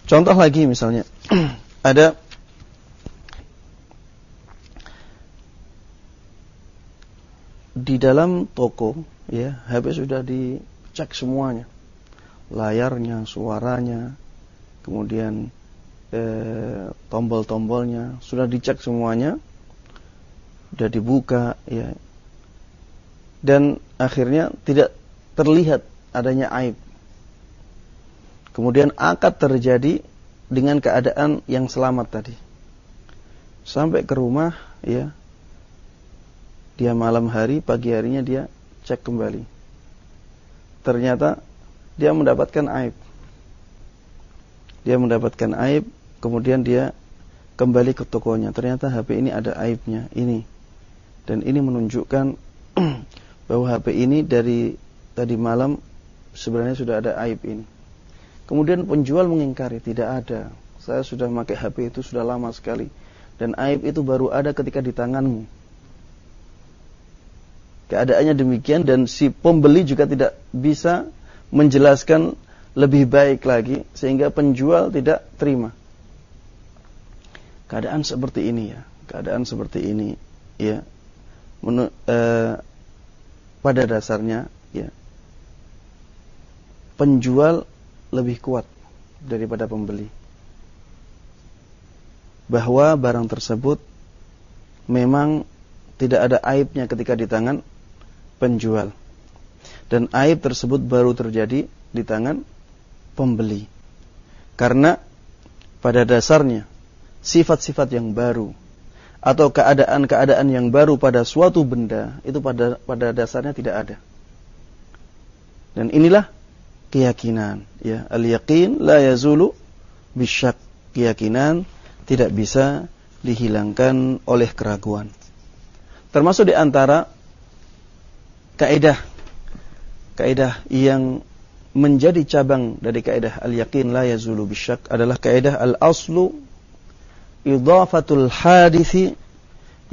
Contoh lagi misalnya *clears throat* ada di dalam toko ya HP sudah dicek semuanya. Layarnya suaranya kemudian eh, tombol-tombolnya sudah dicek semuanya sudah dibuka ya. Dan akhirnya tidak terlihat adanya aib. Kemudian akad terjadi dengan keadaan yang selamat tadi. Sampai ke rumah, ya, dia malam hari, pagi harinya dia cek kembali. Ternyata dia mendapatkan aib. Dia mendapatkan aib, kemudian dia kembali ke tokonya. Ternyata HP ini ada aibnya, ini. Dan ini menunjukkan *clears throat* bahwa HP ini dari tadi malam sebenarnya sudah ada aib ini. Kemudian penjual mengingkari, tidak ada. Saya sudah memakai HP itu sudah lama sekali. Dan aib itu baru ada ketika di tanganmu. Keadaannya demikian dan si pembeli juga tidak bisa menjelaskan lebih baik lagi sehingga penjual tidak terima. Keadaan seperti ini ya, keadaan seperti ini ya. Menu, eh, pada dasarnya ya penjual lebih kuat daripada pembeli. Bahwa barang tersebut memang tidak ada aibnya ketika di tangan penjual. Dan aib tersebut baru terjadi di tangan pembeli. Karena pada dasarnya sifat-sifat yang baru atau keadaan-keadaan yang baru pada suatu benda itu pada pada dasarnya tidak ada. Dan inilah keyakinan ya al yaqin la yazulu bisyak keyakinan tidak bisa dihilangkan oleh keraguan termasuk di antara kaidah kaidah yang menjadi cabang dari kaidah al yaqin la yazulu bisyak adalah kaidah al aslu idafatul hadithi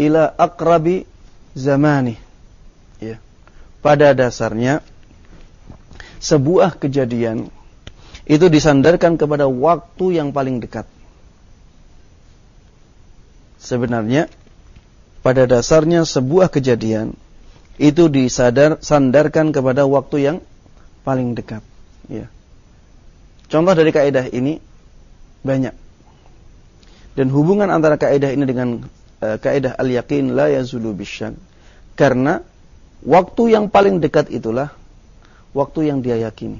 ila aqrabi zamani. Ya. Pada dasarnya sebuah kejadian itu disandarkan kepada waktu yang paling dekat. Sebenarnya pada dasarnya sebuah kejadian itu disadar sandarkan kepada waktu yang paling dekat. Ya. Contoh dari kaidah ini banyak. Dan hubungan antara kaidah ini dengan uh, kaidah al-yaqin la yazulu bisyak. Karena waktu yang paling dekat itulah waktu yang dia yakini.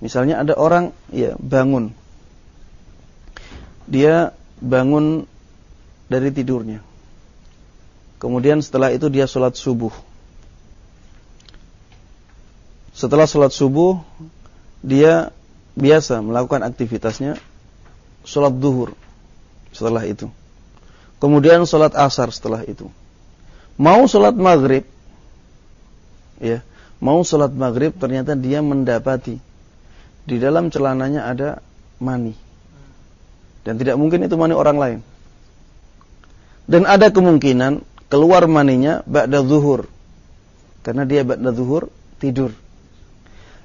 Misalnya ada orang ya bangun. Dia bangun dari tidurnya. Kemudian setelah itu dia sholat subuh. Setelah sholat subuh, dia biasa melakukan aktivitasnya sholat duhur setelah itu. Kemudian sholat asar setelah itu. Mau sholat maghrib, ya mau sholat maghrib ternyata dia mendapati di dalam celananya ada mani dan tidak mungkin itu mani orang lain dan ada kemungkinan keluar maninya ba'da zuhur. Karena dia ba'da zuhur tidur.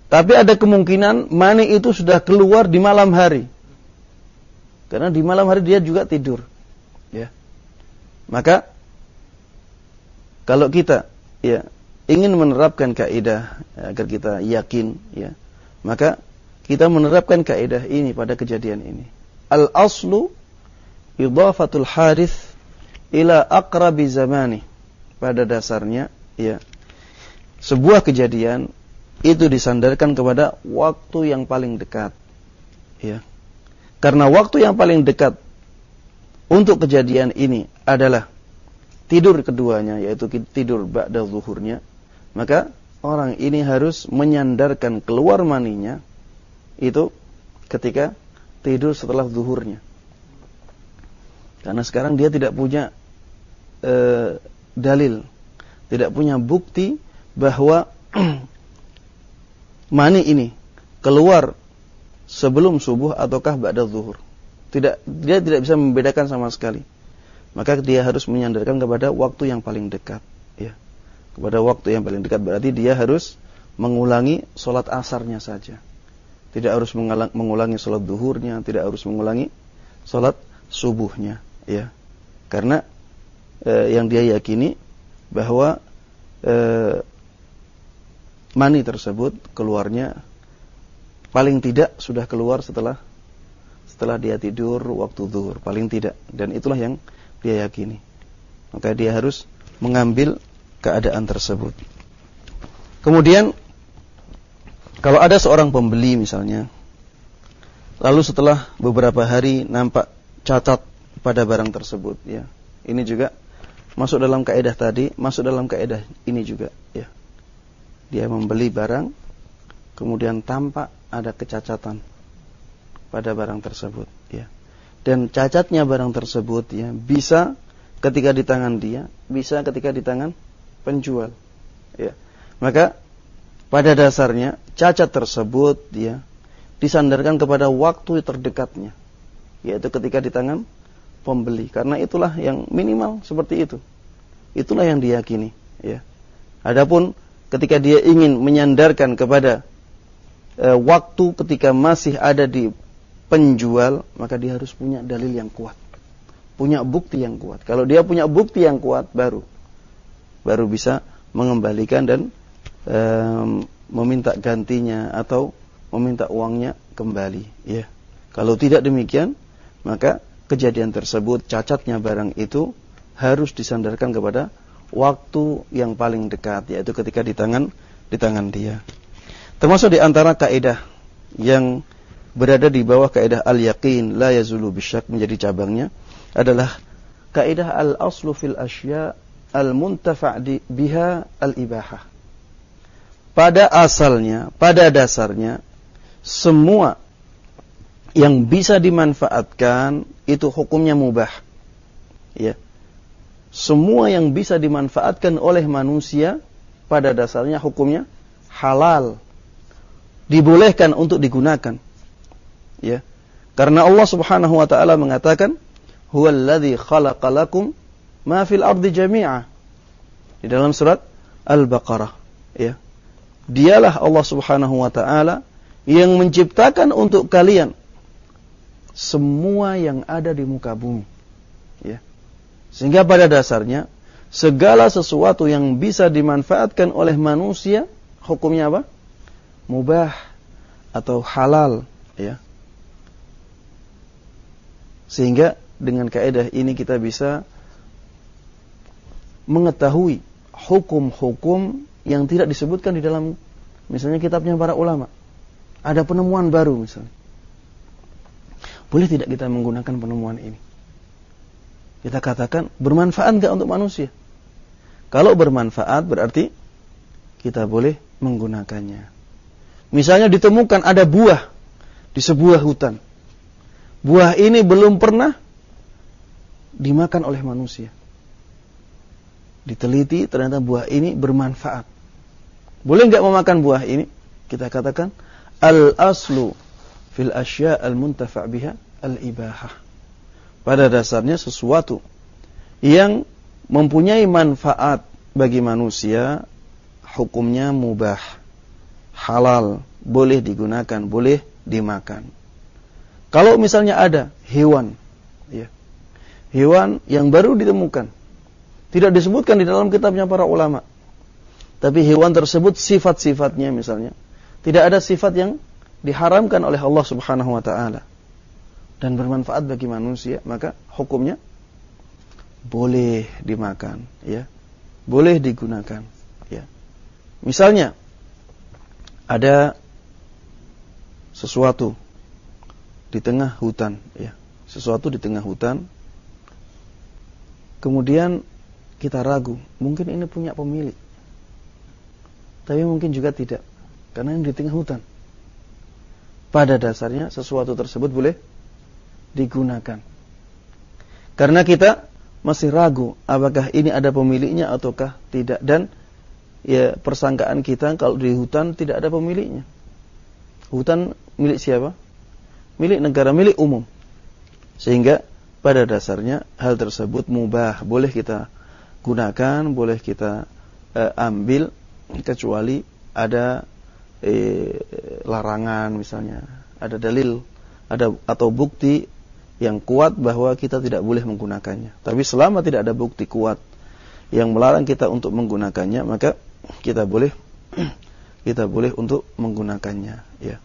Tapi ada kemungkinan mani itu sudah keluar di malam hari. Karena di malam hari dia juga tidur. Ya. Maka kalau kita ya ingin menerapkan kaidah agar kita yakin ya maka kita menerapkan kaidah ini pada kejadian ini. Al aslu idafatul harith ila aqrabi zamani pada dasarnya ya sebuah kejadian itu disandarkan kepada waktu yang paling dekat ya karena waktu yang paling dekat untuk kejadian ini adalah tidur keduanya yaitu tidur ba'da zuhurnya maka orang ini harus menyandarkan keluar maninya itu ketika tidur setelah zuhurnya. Karena sekarang dia tidak punya e, dalil, tidak punya bukti bahwa *clears throat* mani ini keluar sebelum subuh ataukah ba'da zuhur. Tidak dia tidak bisa membedakan sama sekali. Maka dia harus menyandarkan kepada waktu yang paling dekat, ya kepada waktu yang paling dekat berarti dia harus mengulangi sholat asarnya saja. Tidak harus mengulangi sholat duhurnya, tidak harus mengulangi sholat subuhnya, ya. Karena eh, yang dia yakini bahwa eh, mani tersebut keluarnya paling tidak sudah keluar setelah setelah dia tidur waktu duhur, paling tidak. Dan itulah yang dia yakini. Maka dia harus mengambil keadaan tersebut. Kemudian kalau ada seorang pembeli misalnya, lalu setelah beberapa hari nampak cacat pada barang tersebut, ya, ini juga masuk dalam kaidah tadi, masuk dalam kaidah ini juga, ya. Dia membeli barang, kemudian tampak ada kecacatan pada barang tersebut, ya. Dan cacatnya barang tersebut, ya, bisa ketika di tangan dia, bisa ketika di tangan penjual. Ya. Maka pada dasarnya cacat tersebut ya disandarkan kepada waktu terdekatnya yaitu ketika di tangan pembeli karena itulah yang minimal seperti itu. Itulah yang diyakini ya. Adapun ketika dia ingin menyandarkan kepada e, waktu ketika masih ada di penjual maka dia harus punya dalil yang kuat. Punya bukti yang kuat. Kalau dia punya bukti yang kuat baru baru bisa mengembalikan dan um, meminta gantinya atau meminta uangnya kembali ya kalau tidak demikian maka kejadian tersebut cacatnya barang itu harus disandarkan kepada waktu yang paling dekat yaitu ketika di tangan di tangan dia termasuk di antara kaidah yang berada di bawah kaidah al-yaqin la yazulu bisyak menjadi cabangnya adalah kaidah al-aslu fil asya al-muntafa' biha al-ibahah. Pada asalnya, pada dasarnya semua yang bisa dimanfaatkan itu hukumnya mubah. Ya. Semua yang bisa dimanfaatkan oleh manusia pada dasarnya hukumnya halal. Dibolehkan untuk digunakan. Ya. Karena Allah Subhanahu wa taala mengatakan, "Huwallazi khalaqalakum ma fil ardi jami'a. Di dalam surat Al-Baqarah, ya. Dialah Allah Subhanahu wa taala yang menciptakan untuk kalian semua yang ada di muka bumi. Ya. Sehingga pada dasarnya segala sesuatu yang bisa dimanfaatkan oleh manusia hukumnya apa? Mubah atau halal, ya. Sehingga dengan kaidah ini kita bisa mengetahui hukum-hukum yang tidak disebutkan di dalam misalnya kitabnya para ulama. Ada penemuan baru misalnya. Boleh tidak kita menggunakan penemuan ini? Kita katakan bermanfaat nggak untuk manusia? Kalau bermanfaat berarti kita boleh menggunakannya. Misalnya ditemukan ada buah di sebuah hutan. Buah ini belum pernah dimakan oleh manusia diteliti ternyata buah ini bermanfaat. Boleh nggak memakan buah ini? Kita katakan al aslu fil asya al muntafa biha al ibahah. Pada dasarnya sesuatu yang mempunyai manfaat bagi manusia hukumnya mubah, halal, boleh digunakan, boleh dimakan. Kalau misalnya ada hewan, ya, hewan yang baru ditemukan, tidak disebutkan di dalam kitabnya para ulama. Tapi hewan tersebut sifat-sifatnya misalnya. Tidak ada sifat yang diharamkan oleh Allah subhanahu wa ta'ala. Dan bermanfaat bagi manusia. Maka hukumnya boleh dimakan. ya Boleh digunakan. ya Misalnya. Ada sesuatu di tengah hutan. ya Sesuatu di tengah hutan. Kemudian kita ragu, mungkin ini punya pemilik. Tapi mungkin juga tidak, karena ini di tengah hutan. Pada dasarnya sesuatu tersebut boleh digunakan. Karena kita masih ragu apakah ini ada pemiliknya ataukah tidak dan ya persangkaan kita kalau di hutan tidak ada pemiliknya. Hutan milik siapa? Milik negara, milik umum. Sehingga pada dasarnya hal tersebut mubah, boleh kita gunakan, boleh kita uh, ambil kecuali ada eh, larangan misalnya, ada dalil, ada atau bukti yang kuat bahwa kita tidak boleh menggunakannya. Tapi selama tidak ada bukti kuat yang melarang kita untuk menggunakannya, maka kita boleh *clears throat* kita boleh untuk menggunakannya, ya.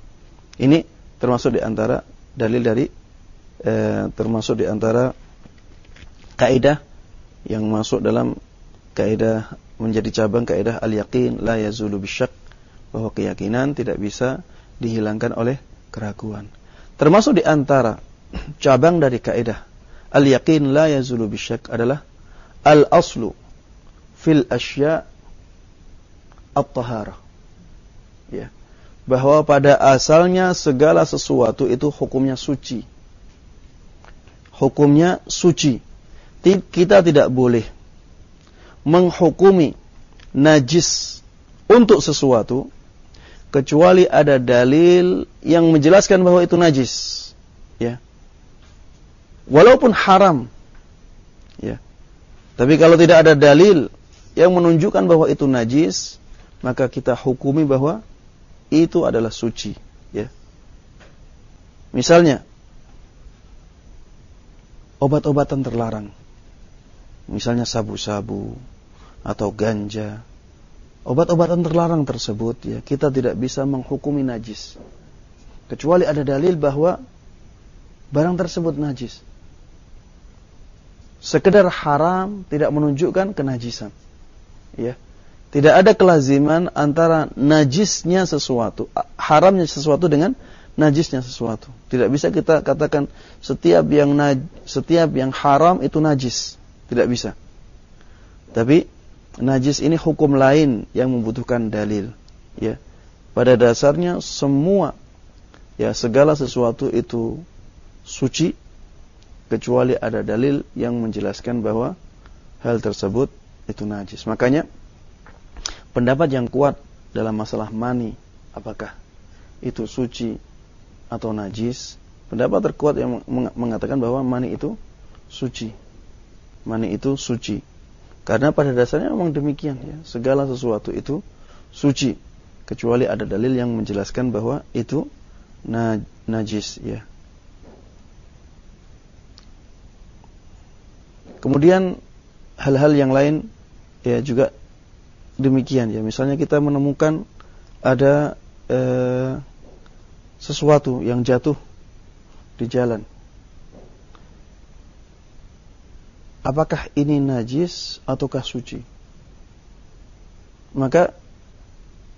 Ini termasuk di antara dalil dari eh, termasuk di antara kaidah yang masuk dalam kaidah menjadi cabang kaidah al-yaqin la yazulu bisyak bahwa keyakinan tidak bisa dihilangkan oleh keraguan. Termasuk di antara *clears throat* cabang dari kaidah al-yaqin la yazulu bisyak adalah al-aslu fil asya at-taharah. Ya. Bahwa pada asalnya segala sesuatu itu hukumnya suci. Hukumnya suci kita tidak boleh menghukumi najis untuk sesuatu kecuali ada dalil yang menjelaskan bahwa itu najis. Ya. Walaupun haram. Ya. Tapi kalau tidak ada dalil yang menunjukkan bahwa itu najis maka kita hukumi bahwa itu adalah suci. Ya. Misalnya obat-obatan terlarang. Misalnya sabu-sabu atau ganja, obat-obatan terlarang tersebut ya kita tidak bisa menghukumi najis kecuali ada dalil bahwa barang tersebut najis. Sekedar haram tidak menunjukkan kenajisan. Ya. Tidak ada kelaziman antara najisnya sesuatu, haramnya sesuatu dengan najisnya sesuatu. Tidak bisa kita katakan setiap yang setiap yang haram itu najis. Tidak bisa. Tapi najis ini hukum lain yang membutuhkan dalil. Ya. Pada dasarnya semua ya segala sesuatu itu suci kecuali ada dalil yang menjelaskan bahwa hal tersebut itu najis. Makanya pendapat yang kuat dalam masalah mani apakah itu suci atau najis pendapat terkuat yang mengatakan bahwa mani itu suci mani itu suci karena pada dasarnya memang demikian ya segala sesuatu itu suci kecuali ada dalil yang menjelaskan bahwa itu najis ya kemudian hal-hal yang lain ya juga demikian ya. Misalnya kita menemukan ada eh, sesuatu yang jatuh di jalan. Apakah ini najis ataukah suci? Maka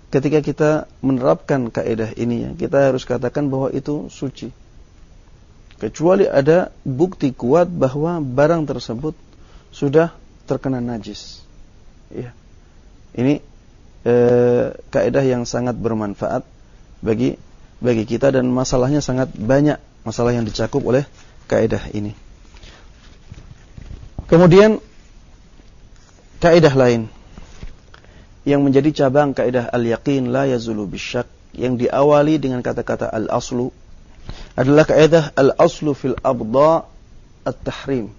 ketika kita menerapkan kaidah ini ya, kita harus katakan bahwa itu suci. Kecuali ada bukti kuat bahwa barang tersebut sudah terkena najis. Ya. Ini eh, kaidah yang sangat bermanfaat bagi bagi kita dan masalahnya sangat banyak masalah yang dicakup oleh kaidah ini. Kemudian kaidah lain yang menjadi cabang kaidah al-yaqin la yazulu bisyak yang diawali dengan kata-kata al-aslu adalah kaidah al-aslu fil abda at-tahrim.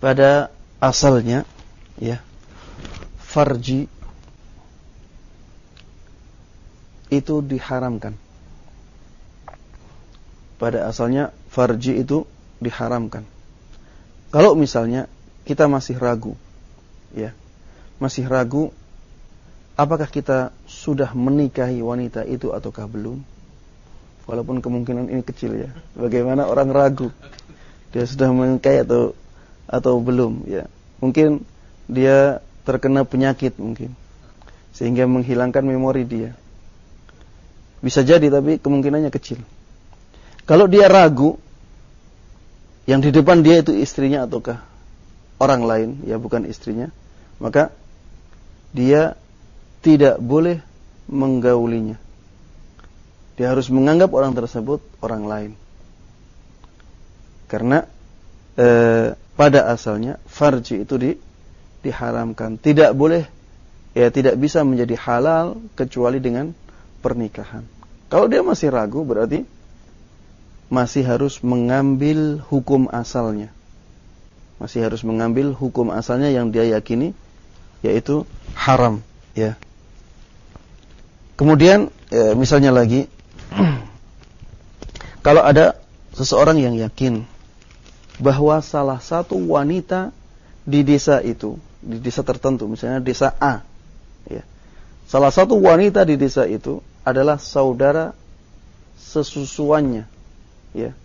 Pada asalnya ya farji itu diharamkan. Pada asalnya farji itu diharamkan. Kalau misalnya kita masih ragu, ya, masih ragu, apakah kita sudah menikahi wanita itu ataukah belum? Walaupun kemungkinan ini kecil ya. Bagaimana orang ragu dia sudah menikahi atau atau belum? Ya, mungkin dia terkena penyakit mungkin sehingga menghilangkan memori dia. Bisa jadi tapi kemungkinannya kecil. Kalau dia ragu yang di depan dia itu istrinya ataukah orang lain, ya bukan istrinya, maka dia tidak boleh menggaulinya. Dia harus menganggap orang tersebut orang lain. Karena eh, pada asalnya farji itu di diharamkan. Tidak boleh ya tidak bisa menjadi halal kecuali dengan pernikahan. Kalau dia masih ragu berarti masih harus mengambil hukum asalnya. Masih harus mengambil hukum asalnya yang dia yakini yaitu haram, ya. Kemudian ya, misalnya lagi *clears throat* kalau ada seseorang yang yakin bahwa salah satu wanita di desa itu di desa tertentu, misalnya desa A. Ya. Salah satu wanita di desa itu adalah saudara sesusuannya, ya,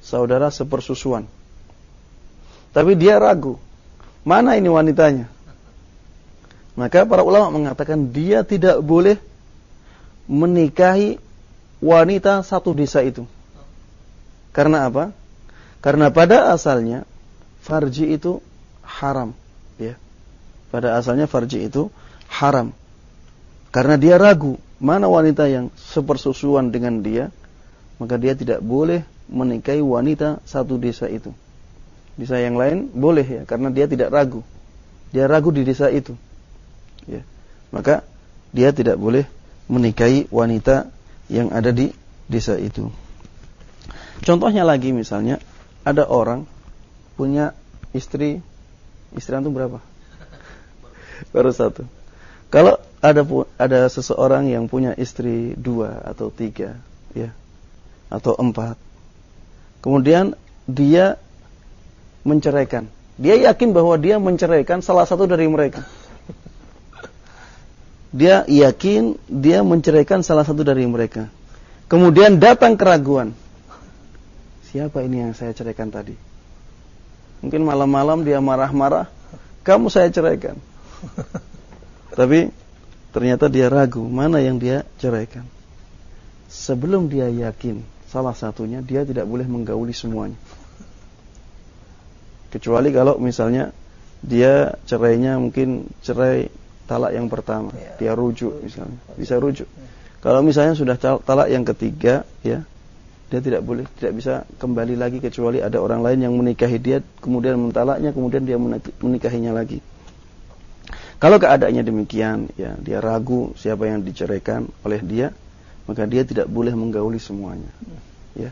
saudara sepersusuan. Tapi dia ragu, mana ini wanitanya? Maka para ulama mengatakan dia tidak boleh menikahi wanita satu desa itu. Karena apa? Karena pada asalnya farji itu haram, ya pada asalnya farji itu haram. Karena dia ragu mana wanita yang sepersusuan dengan dia, maka dia tidak boleh menikahi wanita satu desa itu. Desa yang lain boleh ya, karena dia tidak ragu. Dia ragu di desa itu. Ya. Maka dia tidak boleh menikahi wanita yang ada di desa itu. Contohnya lagi misalnya ada orang punya istri istri antum berapa? *laughs* baru satu. Kalau ada ada seseorang yang punya istri dua atau tiga, ya, atau empat, kemudian dia menceraikan, dia yakin bahwa dia menceraikan salah satu dari mereka. dia yakin dia menceraikan salah satu dari mereka. Kemudian datang keraguan. Siapa ini yang saya ceraikan tadi? Mungkin malam-malam dia marah-marah, kamu saya ceraikan. *laughs* Tapi ternyata dia ragu mana yang dia ceraikan. Sebelum dia yakin salah satunya, dia tidak boleh menggauli semuanya. Kecuali kalau misalnya dia cerainya mungkin cerai talak yang pertama, ya. dia rujuk misalnya, bisa rujuk. Kalau misalnya sudah talak yang ketiga, ya, dia tidak boleh, tidak bisa kembali lagi kecuali ada orang lain yang menikahi dia, kemudian mentalaknya, kemudian dia menikahinya lagi. Kalau keadaannya demikian, ya, dia ragu siapa yang diceraikan oleh dia, maka dia tidak boleh menggauli semuanya. Ya.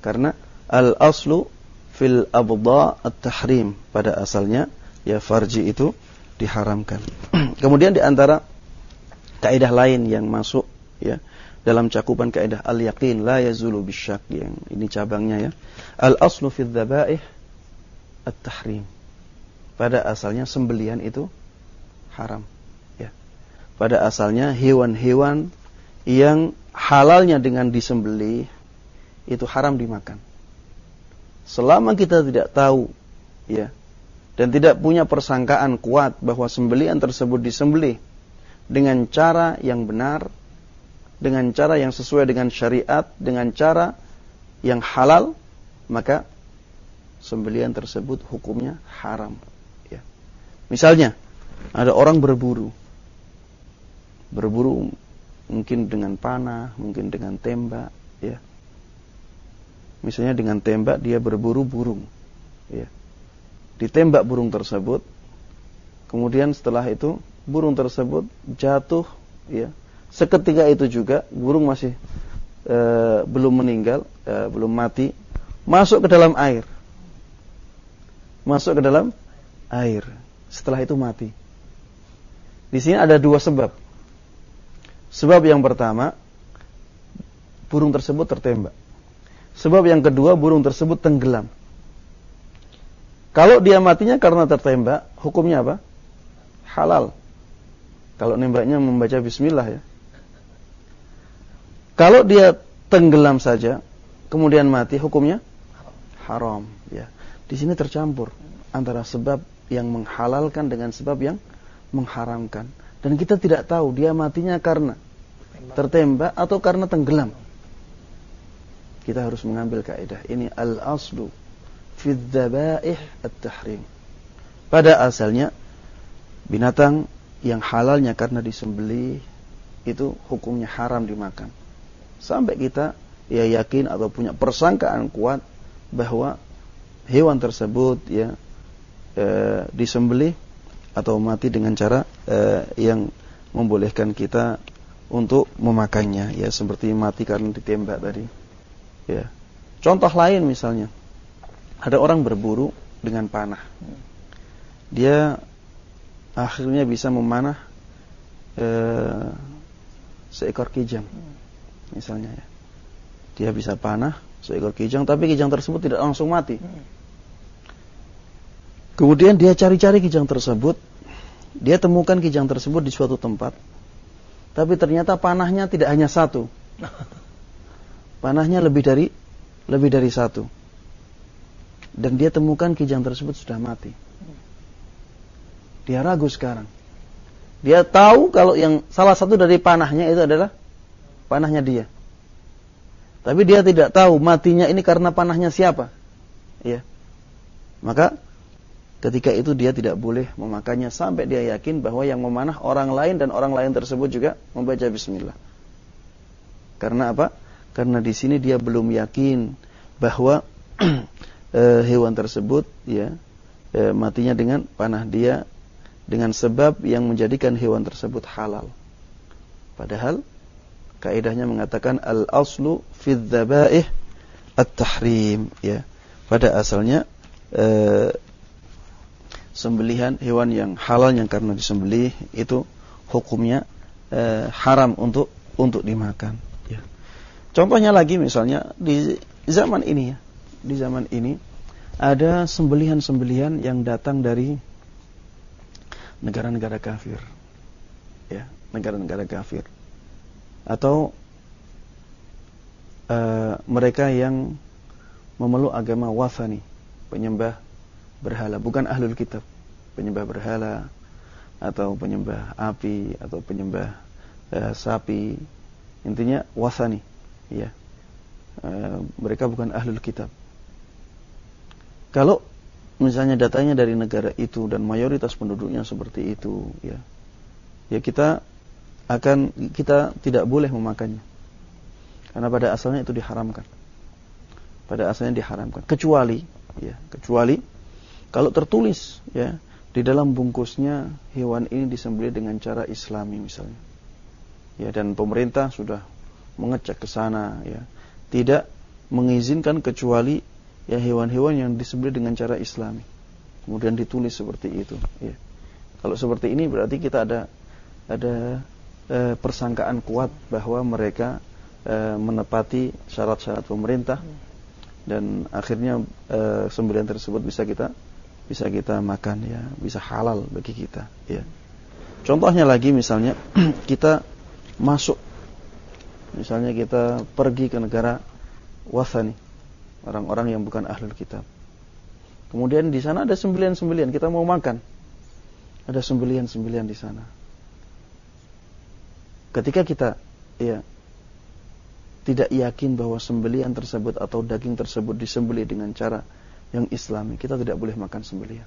Karena al aslu fil abda at-tahrim pada asalnya ya farji itu diharamkan. *clears throat* Kemudian di antara kaidah lain yang masuk ya dalam cakupan kaidah al-yaqin la yazulu bisyak yang ini cabangnya ya. Al aslu fil dzabaih at-tahrim. Pada asalnya sembelian itu haram ya. Pada asalnya hewan-hewan yang halalnya dengan disembelih itu haram dimakan selama kita tidak tahu ya dan tidak punya persangkaan kuat bahwa sembelian tersebut disembelih dengan cara yang benar, dengan cara yang sesuai dengan syariat, dengan cara yang halal, maka sembelian tersebut hukumnya haram. Ya. Misalnya, ada orang berburu, berburu mungkin dengan panah, mungkin dengan tembak, ya. Misalnya dengan tembak dia berburu burung. Ya. Ditembak burung tersebut. Kemudian setelah itu burung tersebut jatuh ya. Seketika itu juga burung masih e, belum meninggal, e, belum mati, masuk ke dalam air. Masuk ke dalam air. Setelah itu mati. Di sini ada dua sebab. Sebab yang pertama, burung tersebut tertembak. Sebab yang kedua burung tersebut tenggelam. Kalau dia matinya karena tertembak, hukumnya apa? Halal. Kalau nembaknya membaca bismillah ya. Kalau dia tenggelam saja, kemudian mati, hukumnya haram. Ya. Di sini tercampur antara sebab yang menghalalkan dengan sebab yang mengharamkan. Dan kita tidak tahu dia matinya karena tertembak atau karena tenggelam kita harus mengambil kaidah ini al-aslu fi dzabaih at-tahrim. Pada asalnya binatang yang halalnya karena disembelih itu hukumnya haram dimakan. Sampai kita ya yakin atau punya persangkaan kuat bahwa hewan tersebut ya e, disembelih atau mati dengan cara e, yang membolehkan kita untuk memakannya ya seperti mati karena ditembak tadi. Ya. Contoh lain misalnya, ada orang berburu dengan panah. Dia akhirnya bisa memanah eh, seekor kijang, misalnya ya. Dia bisa panah seekor kijang, tapi kijang tersebut tidak langsung mati. Kemudian dia cari-cari kijang tersebut, dia temukan kijang tersebut di suatu tempat, tapi ternyata panahnya tidak hanya satu. panahnya lebih dari lebih dari satu. Dan dia temukan kijang tersebut sudah mati. Dia ragu sekarang. Dia tahu kalau yang salah satu dari panahnya itu adalah panahnya dia. Tapi dia tidak tahu matinya ini karena panahnya siapa. Ya. Maka ketika itu dia tidak boleh memakannya sampai dia yakin bahwa yang memanah orang lain dan orang lain tersebut juga membaca bismillah. Karena apa? karena di sini dia belum yakin bahwa e, *clears throat* hewan tersebut ya e, matinya dengan panah dia dengan sebab yang menjadikan hewan tersebut halal. Padahal kaidahnya mengatakan al aslu fi dzabaih at-tahrim ya. Pada asalnya e, sembelihan hewan yang halal yang karena disembelih itu hukumnya e, haram untuk untuk dimakan. Contohnya lagi misalnya di zaman ini ya, di zaman ini ada sembelihan-sembelihan yang datang dari negara-negara kafir. Ya, negara-negara kafir atau uh, mereka yang memeluk agama wafani penyembah berhala. Bukan ahlul kitab. Penyembah berhala atau penyembah api atau penyembah uh, sapi. Intinya wasani. Ya uh, mereka bukan ahlul kitab. Kalau misalnya datanya dari negara itu dan mayoritas penduduknya seperti itu ya ya kita akan kita tidak boleh memakannya. Karena pada asalnya itu diharamkan. Pada asalnya diharamkan. Kecuali ya kecuali kalau tertulis ya di dalam bungkusnya hewan ini disembelih dengan cara islami misalnya. Ya dan pemerintah sudah mengecek ke sana ya. Tidak mengizinkan kecuali ya hewan-hewan yang disembelih dengan cara islami. Kemudian ditulis seperti itu ya. Kalau seperti ini berarti kita ada ada e, persangkaan kuat bahwa mereka e, menepati syarat-syarat pemerintah dan akhirnya e, sembelihan tersebut bisa kita bisa kita makan ya bisa halal bagi kita ya contohnya lagi misalnya *clears throat* kita masuk misalnya kita pergi ke negara wasani orang-orang yang bukan ahlul kitab. Kemudian di sana ada sembelian-sembelian, kita mau makan. Ada sembelian-sembelian di sana. Ketika kita ya tidak yakin bahwa sembelian tersebut atau daging tersebut disembelih dengan cara yang islami, kita tidak boleh makan sembelian.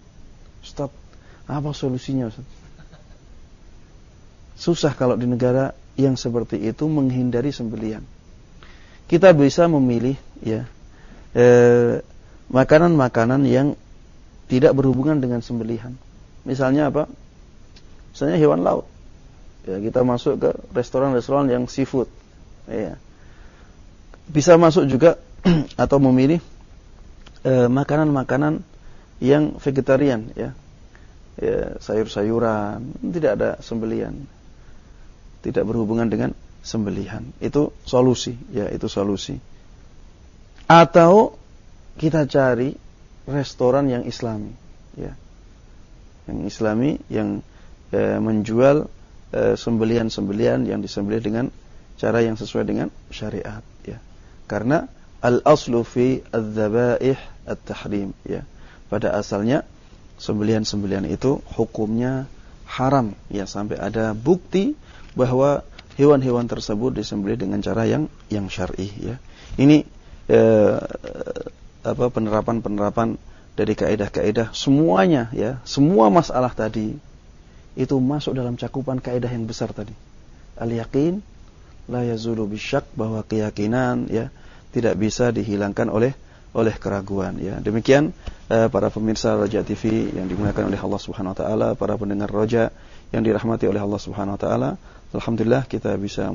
Stop. Apa solusinya Ustaz? Susah kalau di negara yang seperti itu menghindari sembelian. Kita bisa memilih ya Eh, makanan-makanan yang tidak berhubungan dengan sembelihan. Misalnya apa? Misalnya hewan laut. Ya, kita masuk ke restoran-restoran yang seafood. Ya. Bisa masuk juga *clears throat* atau memilih eh, makanan-makanan yang vegetarian ya. ya sayur-sayuran, tidak ada sembelihan. Tidak berhubungan dengan sembelihan. Itu solusi, ya, itu solusi. Atau kita cari restoran yang islami, ya. Yang islami yang e, menjual e, sembelian-sembelian yang disembelih dengan cara yang sesuai dengan syariat, ya. Karena al-aslu fi adz-dzabaih at-tahrim, ya. Pada asalnya sembelian-sembelian itu hukumnya haram, ya sampai ada bukti bahwa hewan-hewan tersebut disembelih dengan cara yang yang syar'i, ya. Ini eh, apa penerapan-penerapan dari kaidah-kaidah semuanya ya, semua masalah tadi itu masuk dalam cakupan kaidah yang besar tadi. Al-yaqin la yazulu bisyak bahwa keyakinan ya tidak bisa dihilangkan oleh oleh keraguan ya. Demikian eh, para pemirsa Roja TV yang dimuliakan oleh Allah Subhanahu wa taala, para pendengar Roja yang dirahmati oleh Allah Subhanahu wa taala. Alhamdulillah kita bisa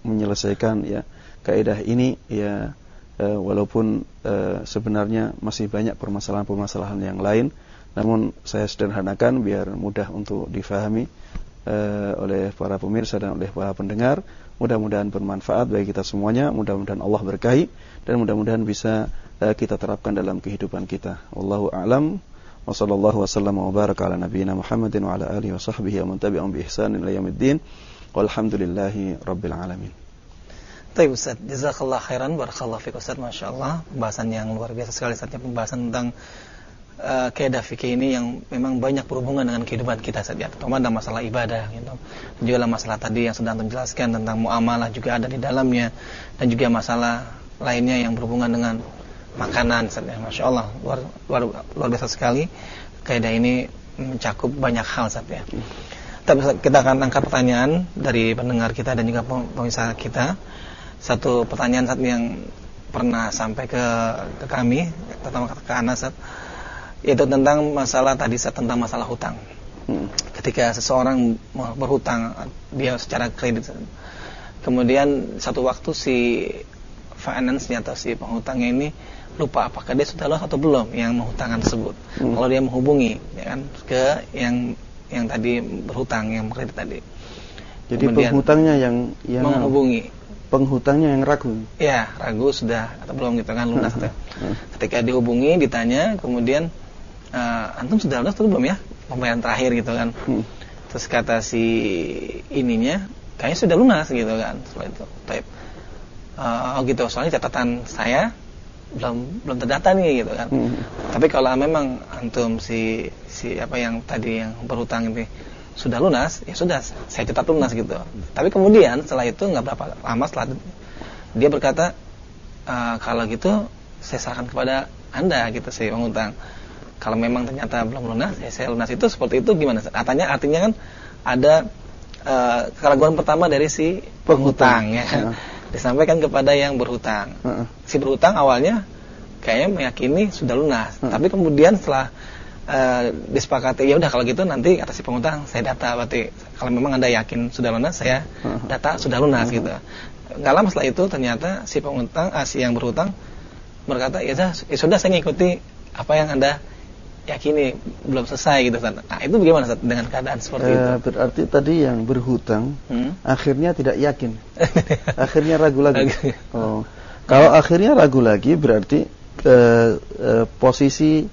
menyelesaikan ya kaidah ini ya uh, walaupun uh, sebenarnya masih banyak permasalahan-permasalahan yang lain namun saya sederhanakan biar mudah untuk difahami uh, oleh para pemirsa dan oleh para pendengar mudah-mudahan bermanfaat bagi kita semuanya mudah-mudahan Allah berkahi dan mudah-mudahan bisa uh, kita terapkan dalam kehidupan kita. Wallahu a'lam. Wa sallallahu wasallam wa baraka ala nabiyyina Muhammadin wa ala alihi wa sahbihi wa man bi ihsanin ila yaumiddin. Walhamdulillahi rabbil alamin. Baik Ustaz, jazakallah khairan barakallahu fiik Ustaz, Masya Allah Pembahasan yang luar biasa sekali Ustaz, pembahasan tentang uh, kaidah fikih ini yang memang banyak berhubungan dengan kehidupan kita Ustaz ya. Terutama dalam masalah ibadah gitu. Juga masalah tadi yang sudah menjelaskan tentang muamalah juga ada di dalamnya. Dan juga masalah lainnya yang berhubungan dengan makanan Ustaz ya. Masya Allah, luar, luar, luar biasa sekali. Kaidah ini mencakup banyak hal Ustaz ya. Tapi kita akan angkat pertanyaan dari pendengar kita dan juga pemirsa kita. Satu pertanyaan saat yang pernah sampai ke ke kami terutama ke Anas saat, yaitu tentang masalah tadi tentang masalah hutang. Hmm. Ketika seseorang berhutang dia secara kredit kemudian satu waktu si finance-nya atau si penghutangnya ini lupa apakah dia sudah lolos atau belum yang menghutangkan tersebut. Hmm. Kalau dia menghubungi ya kan ke yang yang tadi berhutang yang kredit tadi. Jadi Kemudian, penghutangnya yang yang menghubungi penghutangnya yang ragu. Ya, ragu sudah atau belum gitu kan lunas tuh. Ketika dihubungi ditanya kemudian uh, antum sudah lunas atau belum ya pembayaran terakhir gitu kan. Hmm. terus kata si ininya kayaknya sudah lunas gitu kan setelah itu type uh, oh gitu soalnya catatan saya belum belum terdata nih gitu kan hmm. tapi kalau memang antum si si apa yang tadi yang berhutang ini sudah lunas ya sudah saya catat lunas gitu tapi kemudian setelah itu nggak berapa lama setelah dia berkata uh, kalau gitu saya serahkan kepada anda gitu si penghutang kalau memang ternyata belum lunas ya saya lunas itu seperti itu gimana? Katanya artinya kan ada uh, keraguan pertama dari si penghutang ya. Uh. *laughs* disampaikan kepada yang berhutang. Uh. si berhutang awalnya kayaknya meyakini sudah lunas. Uh. tapi kemudian setelah uh, disepakati ya udah kalau gitu nanti atas si penghutang saya data. Berarti kalau memang anda yakin sudah lunas saya data sudah lunas gitu. Nggak lama setelah itu ternyata si penghutang uh, si yang berhutang berkata ya sudah, ya sudah saya ngikuti apa yang anda yakini belum selesai gitu kan. Nah, itu bagaimana Ustaz, dengan keadaan seperti uh, itu? Berarti tadi yang berhutang hmm? akhirnya tidak yakin. *laughs* akhirnya ragu lagi. oh. Kalau akhirnya ragu lagi berarti uh, uh, posisi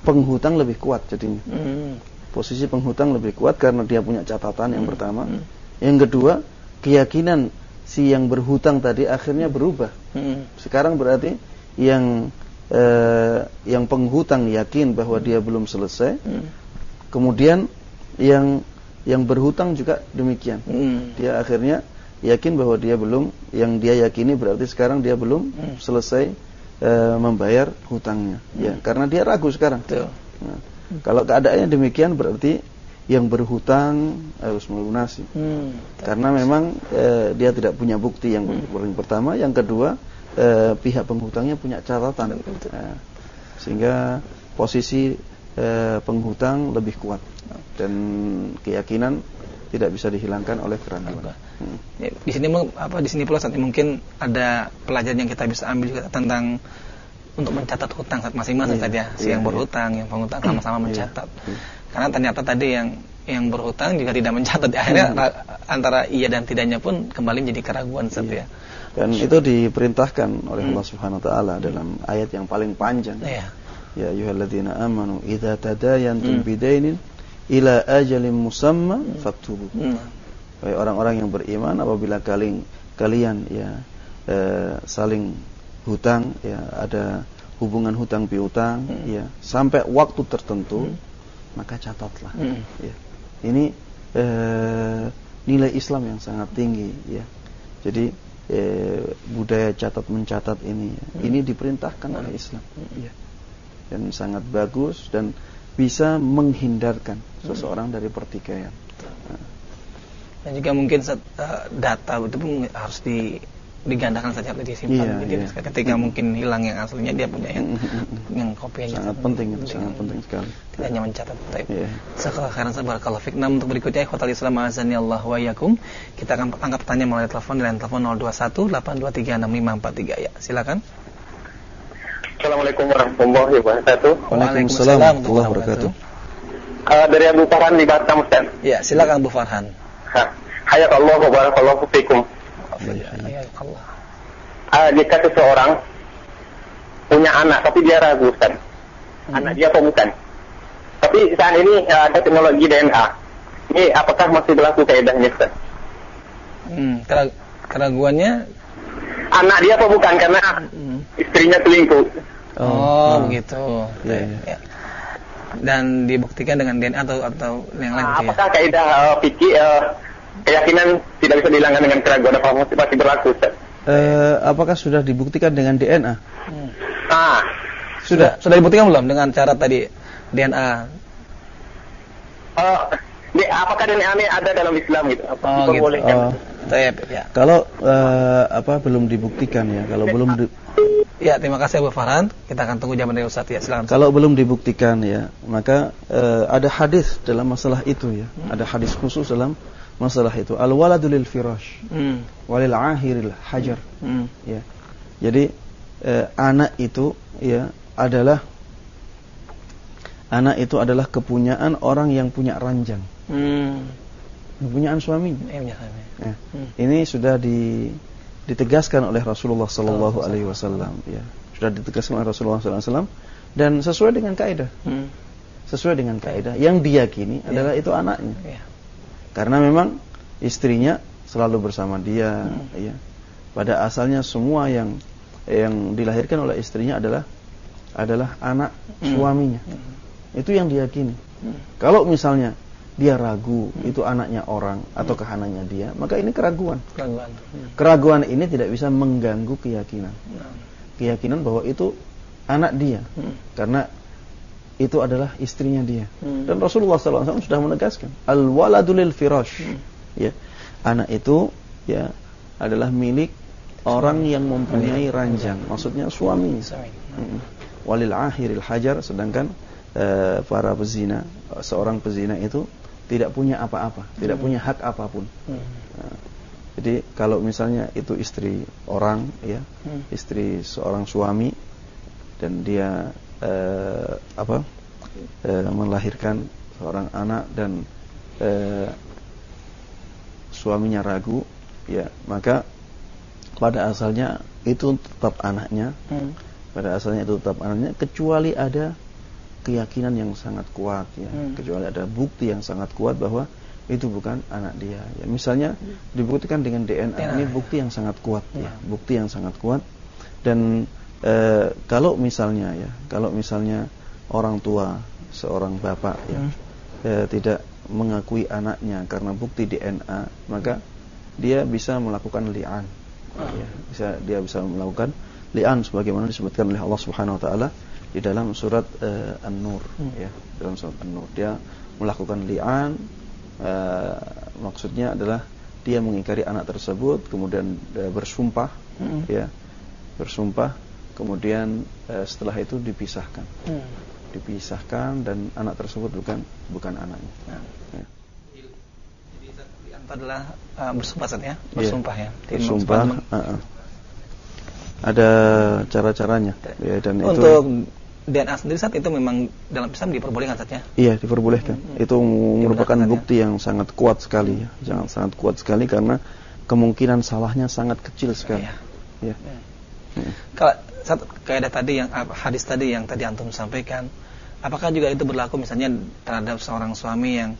penghutang lebih kuat jadinya. Hmm. Posisi penghutang lebih kuat karena dia punya catatan yang hmm. pertama. Hmm. Yang kedua, keyakinan si yang berhutang tadi akhirnya berubah. Hmm. Sekarang berarti yang eh, yang penghutang yakin bahwa dia belum selesai. Hmm. Kemudian yang yang berhutang juga demikian. Hmm. Dia akhirnya yakin bahwa dia belum yang dia yakini berarti sekarang dia belum hmm. selesai eh, membayar hutangnya. Hmm. Ya, karena dia ragu sekarang. Nah, hmm. Kalau keadaannya demikian berarti yang berhutang harus melunasi. Hmm. Karena memang eh, dia tidak punya bukti yang hmm. pertama, yang kedua eh, pihak penghutangnya punya catatan eh, sehingga posisi eh, penghutang lebih kuat dan keyakinan tidak bisa dihilangkan oleh keraguan. Hmm. Ya, di sini apa di sini pula saat mungkin ada pelajaran yang kita bisa ambil juga tentang untuk mencatat hutang saat masing-masing iya, tadi ya, si iya, yang iya. berhutang, yang penghutang sama-sama mencatat. Iya. Karena ternyata tadi yang yang berhutang juga tidak mencatat. Akhirnya hmm. antara iya dan tidaknya pun kembali menjadi keraguan saja. Iya. Dan itu diperintahkan oleh hmm. Allah Subhanahu wa taala dalam ayat yang paling panjang. Ya. Ya ayyuhalladzina amanu idza tadayantum hmm. bidainin ila ajalin musamma hmm. faktubu. Hmm. Orang-orang yang beriman apabila kalian kalian ya eh, saling hutang ya ada hubungan hutang piutang hmm. ya sampai waktu tertentu hmm. maka catatlah hmm. ya. Ini eh, nilai Islam yang sangat tinggi ya. Jadi eh, budaya catat mencatat ini hmm. ini diperintahkan hmm. oleh Islam hmm. ya. dan sangat bagus dan bisa menghindarkan hmm. seseorang dari pertikaian dan juga mungkin uh, data itu pun harus di digandakan saja atau disimpan iya, jadi iya. ketika hmm. mungkin hilang yang aslinya dia punya yang hmm. yang kopinya sangat penting itu sangat penting sekali. tidak hanya mencatat tapi yeah. sekarang sabar kalau fiknam untuk berikutnya ikhwatal Islam azani Allah wa yakum kita akan angkat pertanyaan melalui telepon di line telepon 0218236543 ya silakan. Assalamualaikum warahmatullahi wabarakatuh. Waalaikumsalam warahmatullahi wabarakatuh. Uh, dari Abu Farhan di Batam Ustaz. Ya silakan Abu Farhan. Hayakallah wa barakallahu fikum Uh, jika seseorang punya anak tapi dia ragu kan, hmm. anak dia apa bukan? Tapi saat ini uh, ada teknologi DNA. Ini apakah masih berlaku kaidahnya Ustaz? Hmm, keraguannya anak dia apa bukan karena hmm. istrinya selingkuh. Oh, oh begitu. Ya, ya. Dan dibuktikan dengan DNA atau atau yang lain. Nah, apakah ya? kaidah uh, fikih uh, keyakinan tidak bisa dihilangkan dengan keraguan apa masih, masih berlaku Ustaz? Eh, apakah sudah dibuktikan dengan DNA? Hmm. Ah, sudah. Sudah dibuktikan belum dengan cara tadi DNA? Uh, di, apakah DNA ini ada dalam Islam gitu? Apa oh, gitu. Oh. Ya. Kalau uh, apa belum dibuktikan ya, kalau belum di... Ya, terima kasih Abu Farhan. Kita akan tunggu jawaban dari Ustaz ya. Silakan. Kalau belum dibuktikan ya, maka uh, ada hadis dalam masalah itu ya. Hmm. Ada hadis khusus dalam masalah itu. Al waladu lil firash. Hmm. walil ahiril hajar. Hmm. ya. Jadi eh, anak itu ya adalah anak itu adalah kepunyaan orang yang punya ranjang. Hmm. kepunyaan suami. Ya, ya. hmm. ini sudah di, ditegaskan oleh Rasulullah Sallallahu Alaihi Wasallam. ya. Sudah ditegaskan oleh Rasulullah Sallallahu Alaihi Wasallam. Dan sesuai dengan kaidah hmm. sesuai dengan kaidah yang diyakini ya. adalah itu anaknya. Ya Karena memang istrinya selalu bersama dia, hmm. ya. Pada asalnya semua yang yang dilahirkan oleh istrinya adalah adalah anak hmm. suaminya. Hmm. Itu yang diyakini. Hmm. Kalau misalnya dia ragu hmm. itu anaknya orang atau anaknya dia, maka ini keraguan. Keraguan. Hmm. Keraguan ini tidak bisa mengganggu keyakinan. Hmm. Keyakinan bahwa itu anak dia. Hmm. Karena itu adalah istrinya dia. Hmm. Dan Rasulullah SAW sudah menegaskan, al-waladulil firash. Hmm. Ya. Anak itu ya adalah milik orang yang mempunyai ranjang, maksudnya suami. Hmm. Walil akhiril hajar sedangkan uh, para pezina, seorang pezina itu tidak punya apa-apa, hmm. tidak punya hak apa pun. Hmm. Nah, jadi kalau misalnya itu istri orang ya, hmm. istri seorang suami dan dia uh, apa? Uh, melahirkan seorang anak dan uh, suaminya ragu, ya, maka pada asalnya itu tetap anaknya. Hmm. Pada asalnya itu tetap anaknya kecuali ada keyakinan yang sangat kuat ya. Hmm. Kecuali ada bukti yang sangat kuat bahwa itu bukan anak dia. Ya, misalnya dibuktikan dengan DNA. DNA. Ini bukti yang sangat kuat ya, ya. bukti yang sangat kuat. Dan e, kalau misalnya ya, kalau misalnya orang tua seorang bapak ya hmm. e, tidak mengakui anaknya karena bukti DNA, maka dia bisa melakukan li'an ya, bisa dia bisa melakukan li'an sebagaimana disebutkan oleh Allah Subhanahu wa taala di dalam surat uh, An-Nur hmm. ya dalam surat An-Nur dia melakukan li'an uh, maksudnya adalah dia mengingkari anak tersebut kemudian uh, bersumpah hmm. ya bersumpah kemudian uh, setelah itu dipisahkan hmm. dipisahkan dan anak tersebut bukan bukan anaknya nah. ya adalah uh, bersumpah ya, bersumpah ya. Bersumpah. Uh, uh. Ada cara-caranya ya dan Untuk itu DNA sendiri saat itu memang dalam Islam diperbolehkan saja. Iya, diperbolehkan. Hmm. Itu merupakan bukti yang sangat kuat sekali ya. Jangan sangat kuat sekali karena kemungkinan salahnya sangat kecil sekali. Iya. Ya. Hmm. Kalau saat kaidah tadi yang hadis tadi yang tadi antum sampaikan, apakah juga itu berlaku misalnya terhadap seorang suami yang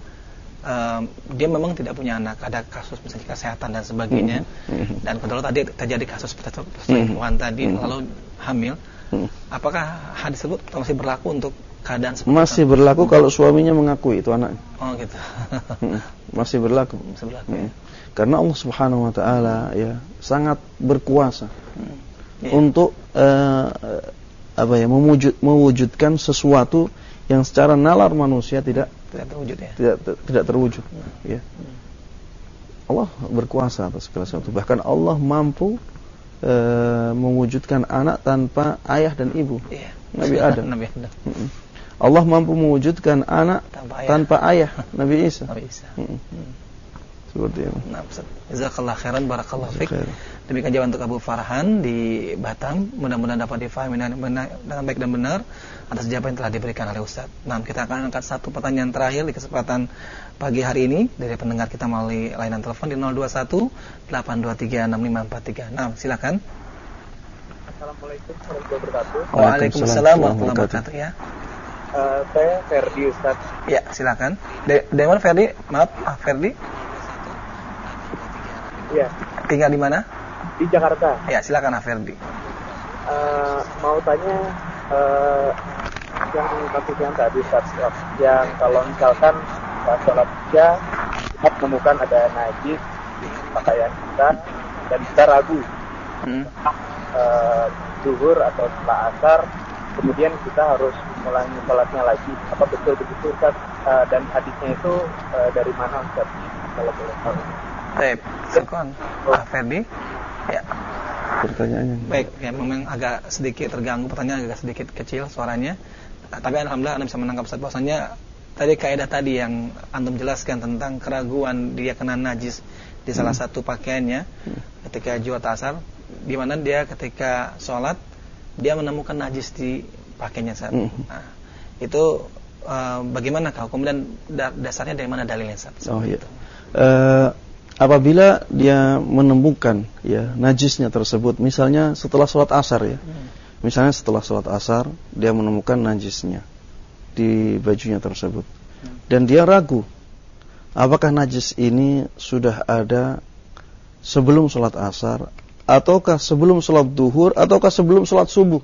um, dia memang tidak punya anak, ada kasus misalnya kesehatan dan sebagainya, mm-hmm. dan kebetulan tadi terjadi kasus perselingkuhan mm-hmm. tadi mm-hmm. lalu hamil, mm-hmm. apakah hadis tersebut masih berlaku untuk keadaan seperti masih itu? berlaku kalau suaminya mengakui itu anaknya. Oh gitu. masih berlaku. Masih berlaku. Ya. Karena Allah Subhanahu Wa Taala ya sangat berkuasa hmm. Yeah. untuk uh, apa ya mewujud, mewujudkan sesuatu yang secara nalar manusia tidak tidak terwujud ya. tidak tidak terwujud. Hmm. ya Allah berkuasa atas segala sesuatu. Bahkan Allah mampu e, mewujudkan anak tanpa ayah dan ibu. Ya. Nabi Adam. *laughs* Nabi Adam. Allah mampu mewujudkan anak tanpa ayah, tanpa ayah. *laughs* Nabi Isa, Nabi Isa. Hmm. Seperti itu. Nah, Jazakallah khairan barakallahu fiik. Demikian jawaban untuk Abu Farhan di Batam. Mudah-mudahan dapat difahami dengan, dengan baik dan benar atas jawaban yang telah diberikan oleh Ustaz. Nah, kita akan angkat satu pertanyaan terakhir di kesempatan pagi hari ini dari pendengar kita melalui layanan telepon di 021 823 6543. Nah, silakan. Assalamualaikum warahmatullahi wabarakatuh. Waalaikumsalam warahmatullahi wabarakatuh ya. Uh, saya Ferdi Ustaz. Ya, silakan. Dari mana Ferdi? Maaf, ah, Ferdi. Iya. Tinggal di mana? Di Jakarta. Ya, silakan Aferdi. Uh, mau tanya uh, yang kasus yang tadi Ustaz, yang kalau misalkan pas sholat isya kita menemukan ada najis di pakaian kita dan kita ragu hmm. uh, zuhur atau setelah asar kemudian kita harus mengulangi sholatnya lagi apa betul begitu Ustaz uh, dan hadisnya itu uh, dari mana Ustaz kalau boleh tahu Baik, Sekon. Pak Ferdi. Ya. Pertanyaannya. Baik, ya memang agak sedikit terganggu pertanyaan agak sedikit kecil suaranya. Tapi alhamdulillah Anda bisa menangkap saat bahwasanya tadi kaidah tadi yang antum jelaskan tentang keraguan dia kena najis di salah hmm. satu pakaiannya ketika jual tasar di mana dia ketika sholat dia menemukan najis di pakaiannya saat hmm. nah, itu uh, bagaimana kau kemudian dasarnya dari mana dalilnya saat oh iya uh, apabila dia menemukan ya najisnya tersebut. Misalnya setelah sholat asar ya. Misalnya setelah sholat asar dia menemukan najisnya di bajunya tersebut. Dan dia ragu apakah najis ini sudah ada sebelum sholat asar ataukah sebelum sholat duhur ataukah sebelum sholat subuh?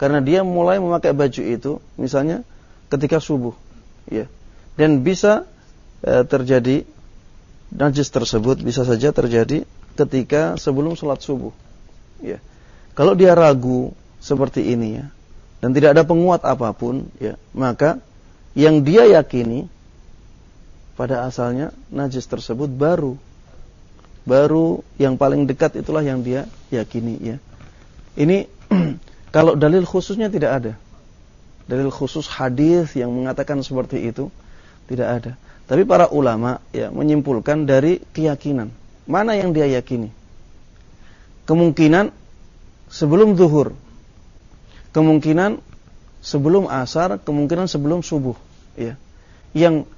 Karena dia mulai memakai baju itu misalnya ketika subuh ya. Dan bisa e, terjadi najis tersebut bisa saja terjadi ketika sebelum sholat subuh ya kalau dia ragu seperti ini ya dan tidak ada penguat apa pun ya maka yang dia yakini pada asalnya najis tersebut baru baru yang paling dekat itulah yang dia yakini ya. Ini *clears throat* kalau dalil khususnya tidak ada. Dalil khusus hadis yang mengatakan seperti itu tidak ada. Tapi para ulama ya menyimpulkan dari keyakinan. Mana yang dia yakini? Kemungkinan sebelum zuhur. Kemungkinan sebelum asar, kemungkinan sebelum subuh, ya. Yang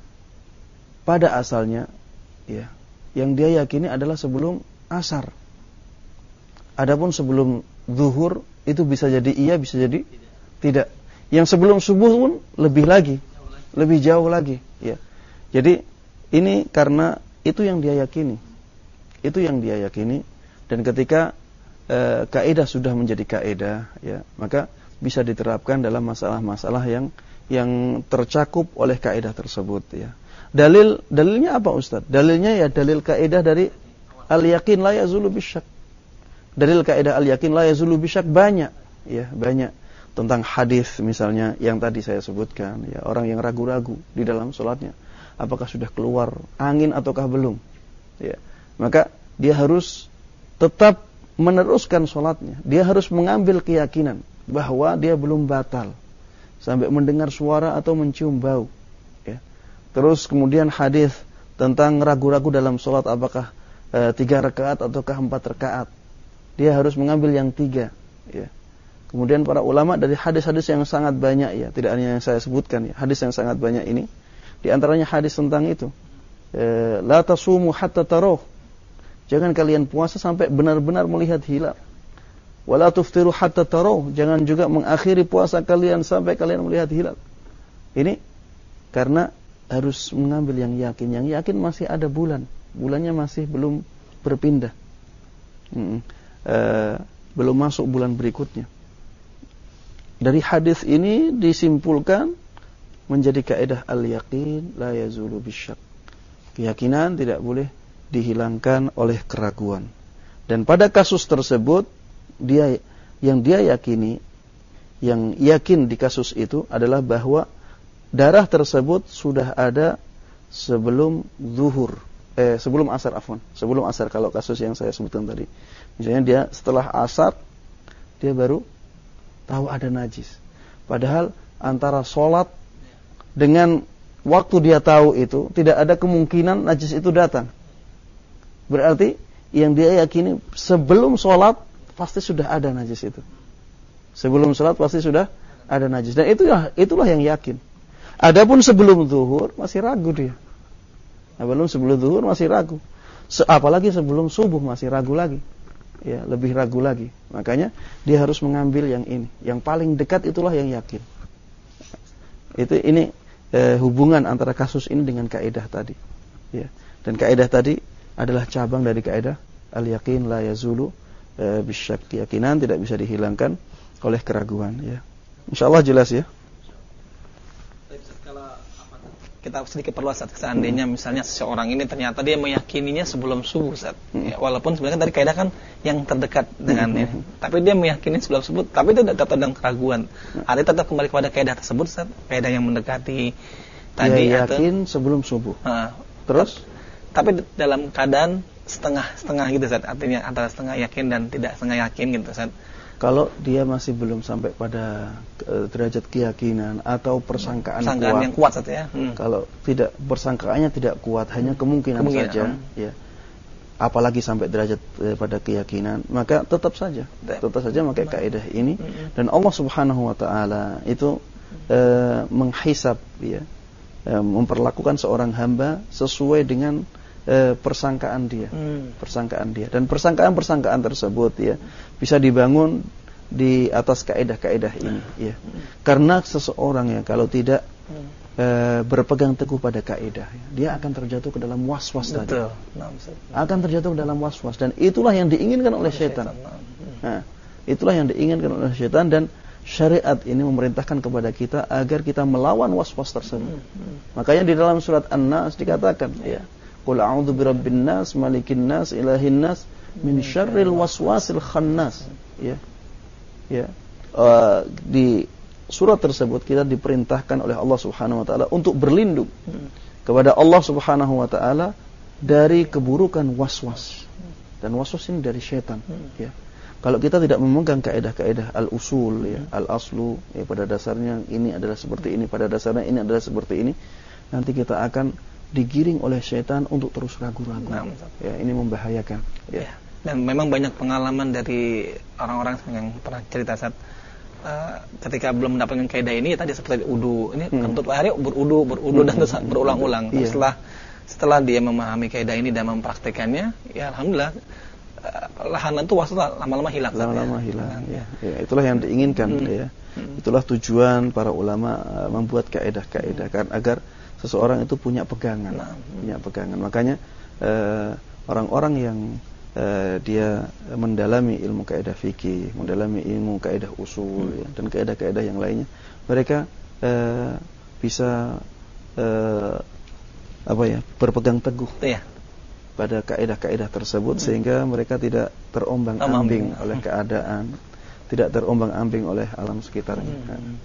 pada asalnya ya yang dia yakini adalah sebelum asar. Adapun sebelum zuhur itu bisa jadi iya, bisa jadi tidak. Yang sebelum subuh pun lebih lagi, lebih jauh lagi, ya. Jadi ini karena itu yang dia yakini. Itu yang dia yakini dan ketika e, kaidah sudah menjadi kaidah, ya, maka bisa diterapkan dalam masalah-masalah yang yang tercakup oleh kaidah tersebut, ya. Dalil dalilnya apa Ustaz? Dalilnya ya dalil kaidah dari al yakin la yazulu bisyak. Dalil kaidah al yakin la yazulu bisyak banyak, ya, banyak tentang hadis misalnya yang tadi saya sebutkan, ya, orang yang ragu-ragu di dalam sholatnya, apakah sudah keluar angin ataukah belum? Ya. Maka dia harus tetap meneruskan sholatnya. Dia harus mengambil keyakinan bahwa dia belum batal sampai mendengar suara atau mencium bau. Terus kemudian hadis tentang ragu-ragu dalam sholat apakah e, tiga rakaat ataukah empat rakaat. Dia harus mengambil yang tiga. Ya. Kemudian para ulama dari hadis-hadis yang sangat banyak ya, tidak hanya yang saya sebutkan ya, hadis yang sangat banyak ini, di antaranya hadis tentang itu. E, La tasumu hatta taruh. Jangan kalian puasa sampai benar-benar melihat hilal. Wala tuftiru hatta taruh. Jangan juga mengakhiri puasa kalian sampai kalian melihat hilal. Ini karena harus mengambil yang yakin. Yang yakin masih ada bulan, bulannya masih belum berpindah, hmm. e, belum masuk bulan berikutnya. Dari hadis ini disimpulkan menjadi kaidah al-yaqin la yazulu bisyak. Keyakinan tidak boleh dihilangkan oleh keraguan. Dan pada kasus tersebut dia yang dia yakini yang yakin di kasus itu adalah bahwa darah tersebut sudah ada sebelum zuhur eh sebelum asar afwan sebelum asar kalau kasus yang saya sebutkan tadi misalnya dia setelah asar dia baru tahu ada najis padahal antara sholat dengan waktu dia tahu itu tidak ada kemungkinan najis itu datang berarti yang dia yakini sebelum sholat pasti sudah ada najis itu sebelum sholat pasti sudah ada najis dan itulah itulah yang yakin Adapun sebelum zuhur masih ragu dia. Nah, belum sebelum zuhur masih ragu. Se apalagi sebelum subuh masih ragu lagi. Ya, lebih ragu lagi. Makanya dia harus mengambil yang ini. Yang paling dekat itulah yang yakin. Itu ini eh, hubungan antara kasus ini dengan kaidah tadi. Ya. Dan kaidah tadi adalah cabang dari kaidah al-yaqin la yazulu eh, bisyak. Keyakinan tidak bisa dihilangkan oleh keraguan ya. Insyaallah jelas ya kita sedikit perluas saat seandainya misalnya seseorang ini ternyata dia meyakininya sebelum subuh saat hmm. ya, walaupun sebenarnya tadi kaidah kan yang terdekat dengan hmm. ya tapi dia meyakini sebelum subuh tapi itu tetap ada keraguan. Hmm. ada tetap kembali kepada kaidah tersebut saat kaidah yang mendekati tadi ya, yakin atau, sebelum subuh. Uh, terus? Tapi dalam keadaan setengah setengah gitu saat artinya antara setengah yakin dan tidak setengah yakin gitu saat kalau dia masih belum sampai pada uh, derajat keyakinan atau persangkaan, persangkaan kuat, yang kuat saja ya. Hmm. Kalau tidak persangkaannya tidak kuat, hanya hmm. kemungkinan, kemungkinan saja, hmm. ya. Apalagi sampai derajat uh, pada keyakinan, maka tetap saja, tetap saja maka kaidah ini hmm. dan Allah Subhanahu wa taala itu uh, menghisap ya, memperlakukan seorang hamba sesuai dengan e, persangkaan dia, hmm. persangkaan dia. Dan persangkaan-persangkaan tersebut ya bisa dibangun di atas kaidah-kaidah ini ya. Karena seseorang ya kalau tidak e, berpegang teguh pada kaidah ya, dia akan terjatuh ke dalam was-was tadi. Nah, akan terjatuh ke dalam was-was dan itulah yang diinginkan oleh setan. Nah, itulah yang diinginkan oleh setan dan syariat ini memerintahkan kepada kita agar kita melawan was-was tersebut. Makanya di dalam surat An-Nas dikatakan ya, Qul a'udzu birabbin nas, malikin nas, ilahin nas, min syarril waswasil khannas. Ya. Ya. Uh, di surat tersebut kita diperintahkan oleh Allah Subhanahu wa taala untuk berlindung kepada Allah Subhanahu wa taala dari keburukan was-was. Dan was-was ini dari setan, ya. Kalau kita tidak memegang kaidah-kaidah al-usul ya, al-aslu ya pada dasarnya ini adalah seperti ini, pada dasarnya ini adalah seperti ini, nanti kita akan digiring oleh setan untuk terus ragu-ragu. Nah, ya, ini membahayakan, ya. ya dan memang banyak pengalaman dari orang-orang yang pernah cerita saat uh, ketika belum mendapatkan kaidah ini ya tadi seperti udu ini hmm. kentut hari berudu berudu hmm. dan terus berulang-ulang yeah. setelah setelah dia memahami kaidah ini dan mempraktekannya ya alhamdulillah uh, lahanan itu waktu lama-lama hilang lama-lama ya. hilang ya. ya itulah yang diinginkan hmm. ya hmm. itulah tujuan para ulama uh, membuat kaidah-kaidah kan agar seseorang itu punya pegangan nah, hmm. punya pegangan makanya orang-orang uh, yang uh, dia mendalami ilmu kaidah fikih, mendalami ilmu kaidah usul hmm. ya, dan kaidah-kaidah yang lainnya, mereka uh, bisa uh, apa ya berpegang teguh ya. pada kaidah-kaidah tersebut hmm. sehingga mereka tidak terombang-ambing oleh keadaan, tidak terombang-ambing oleh alam sekitarnya. Hmm.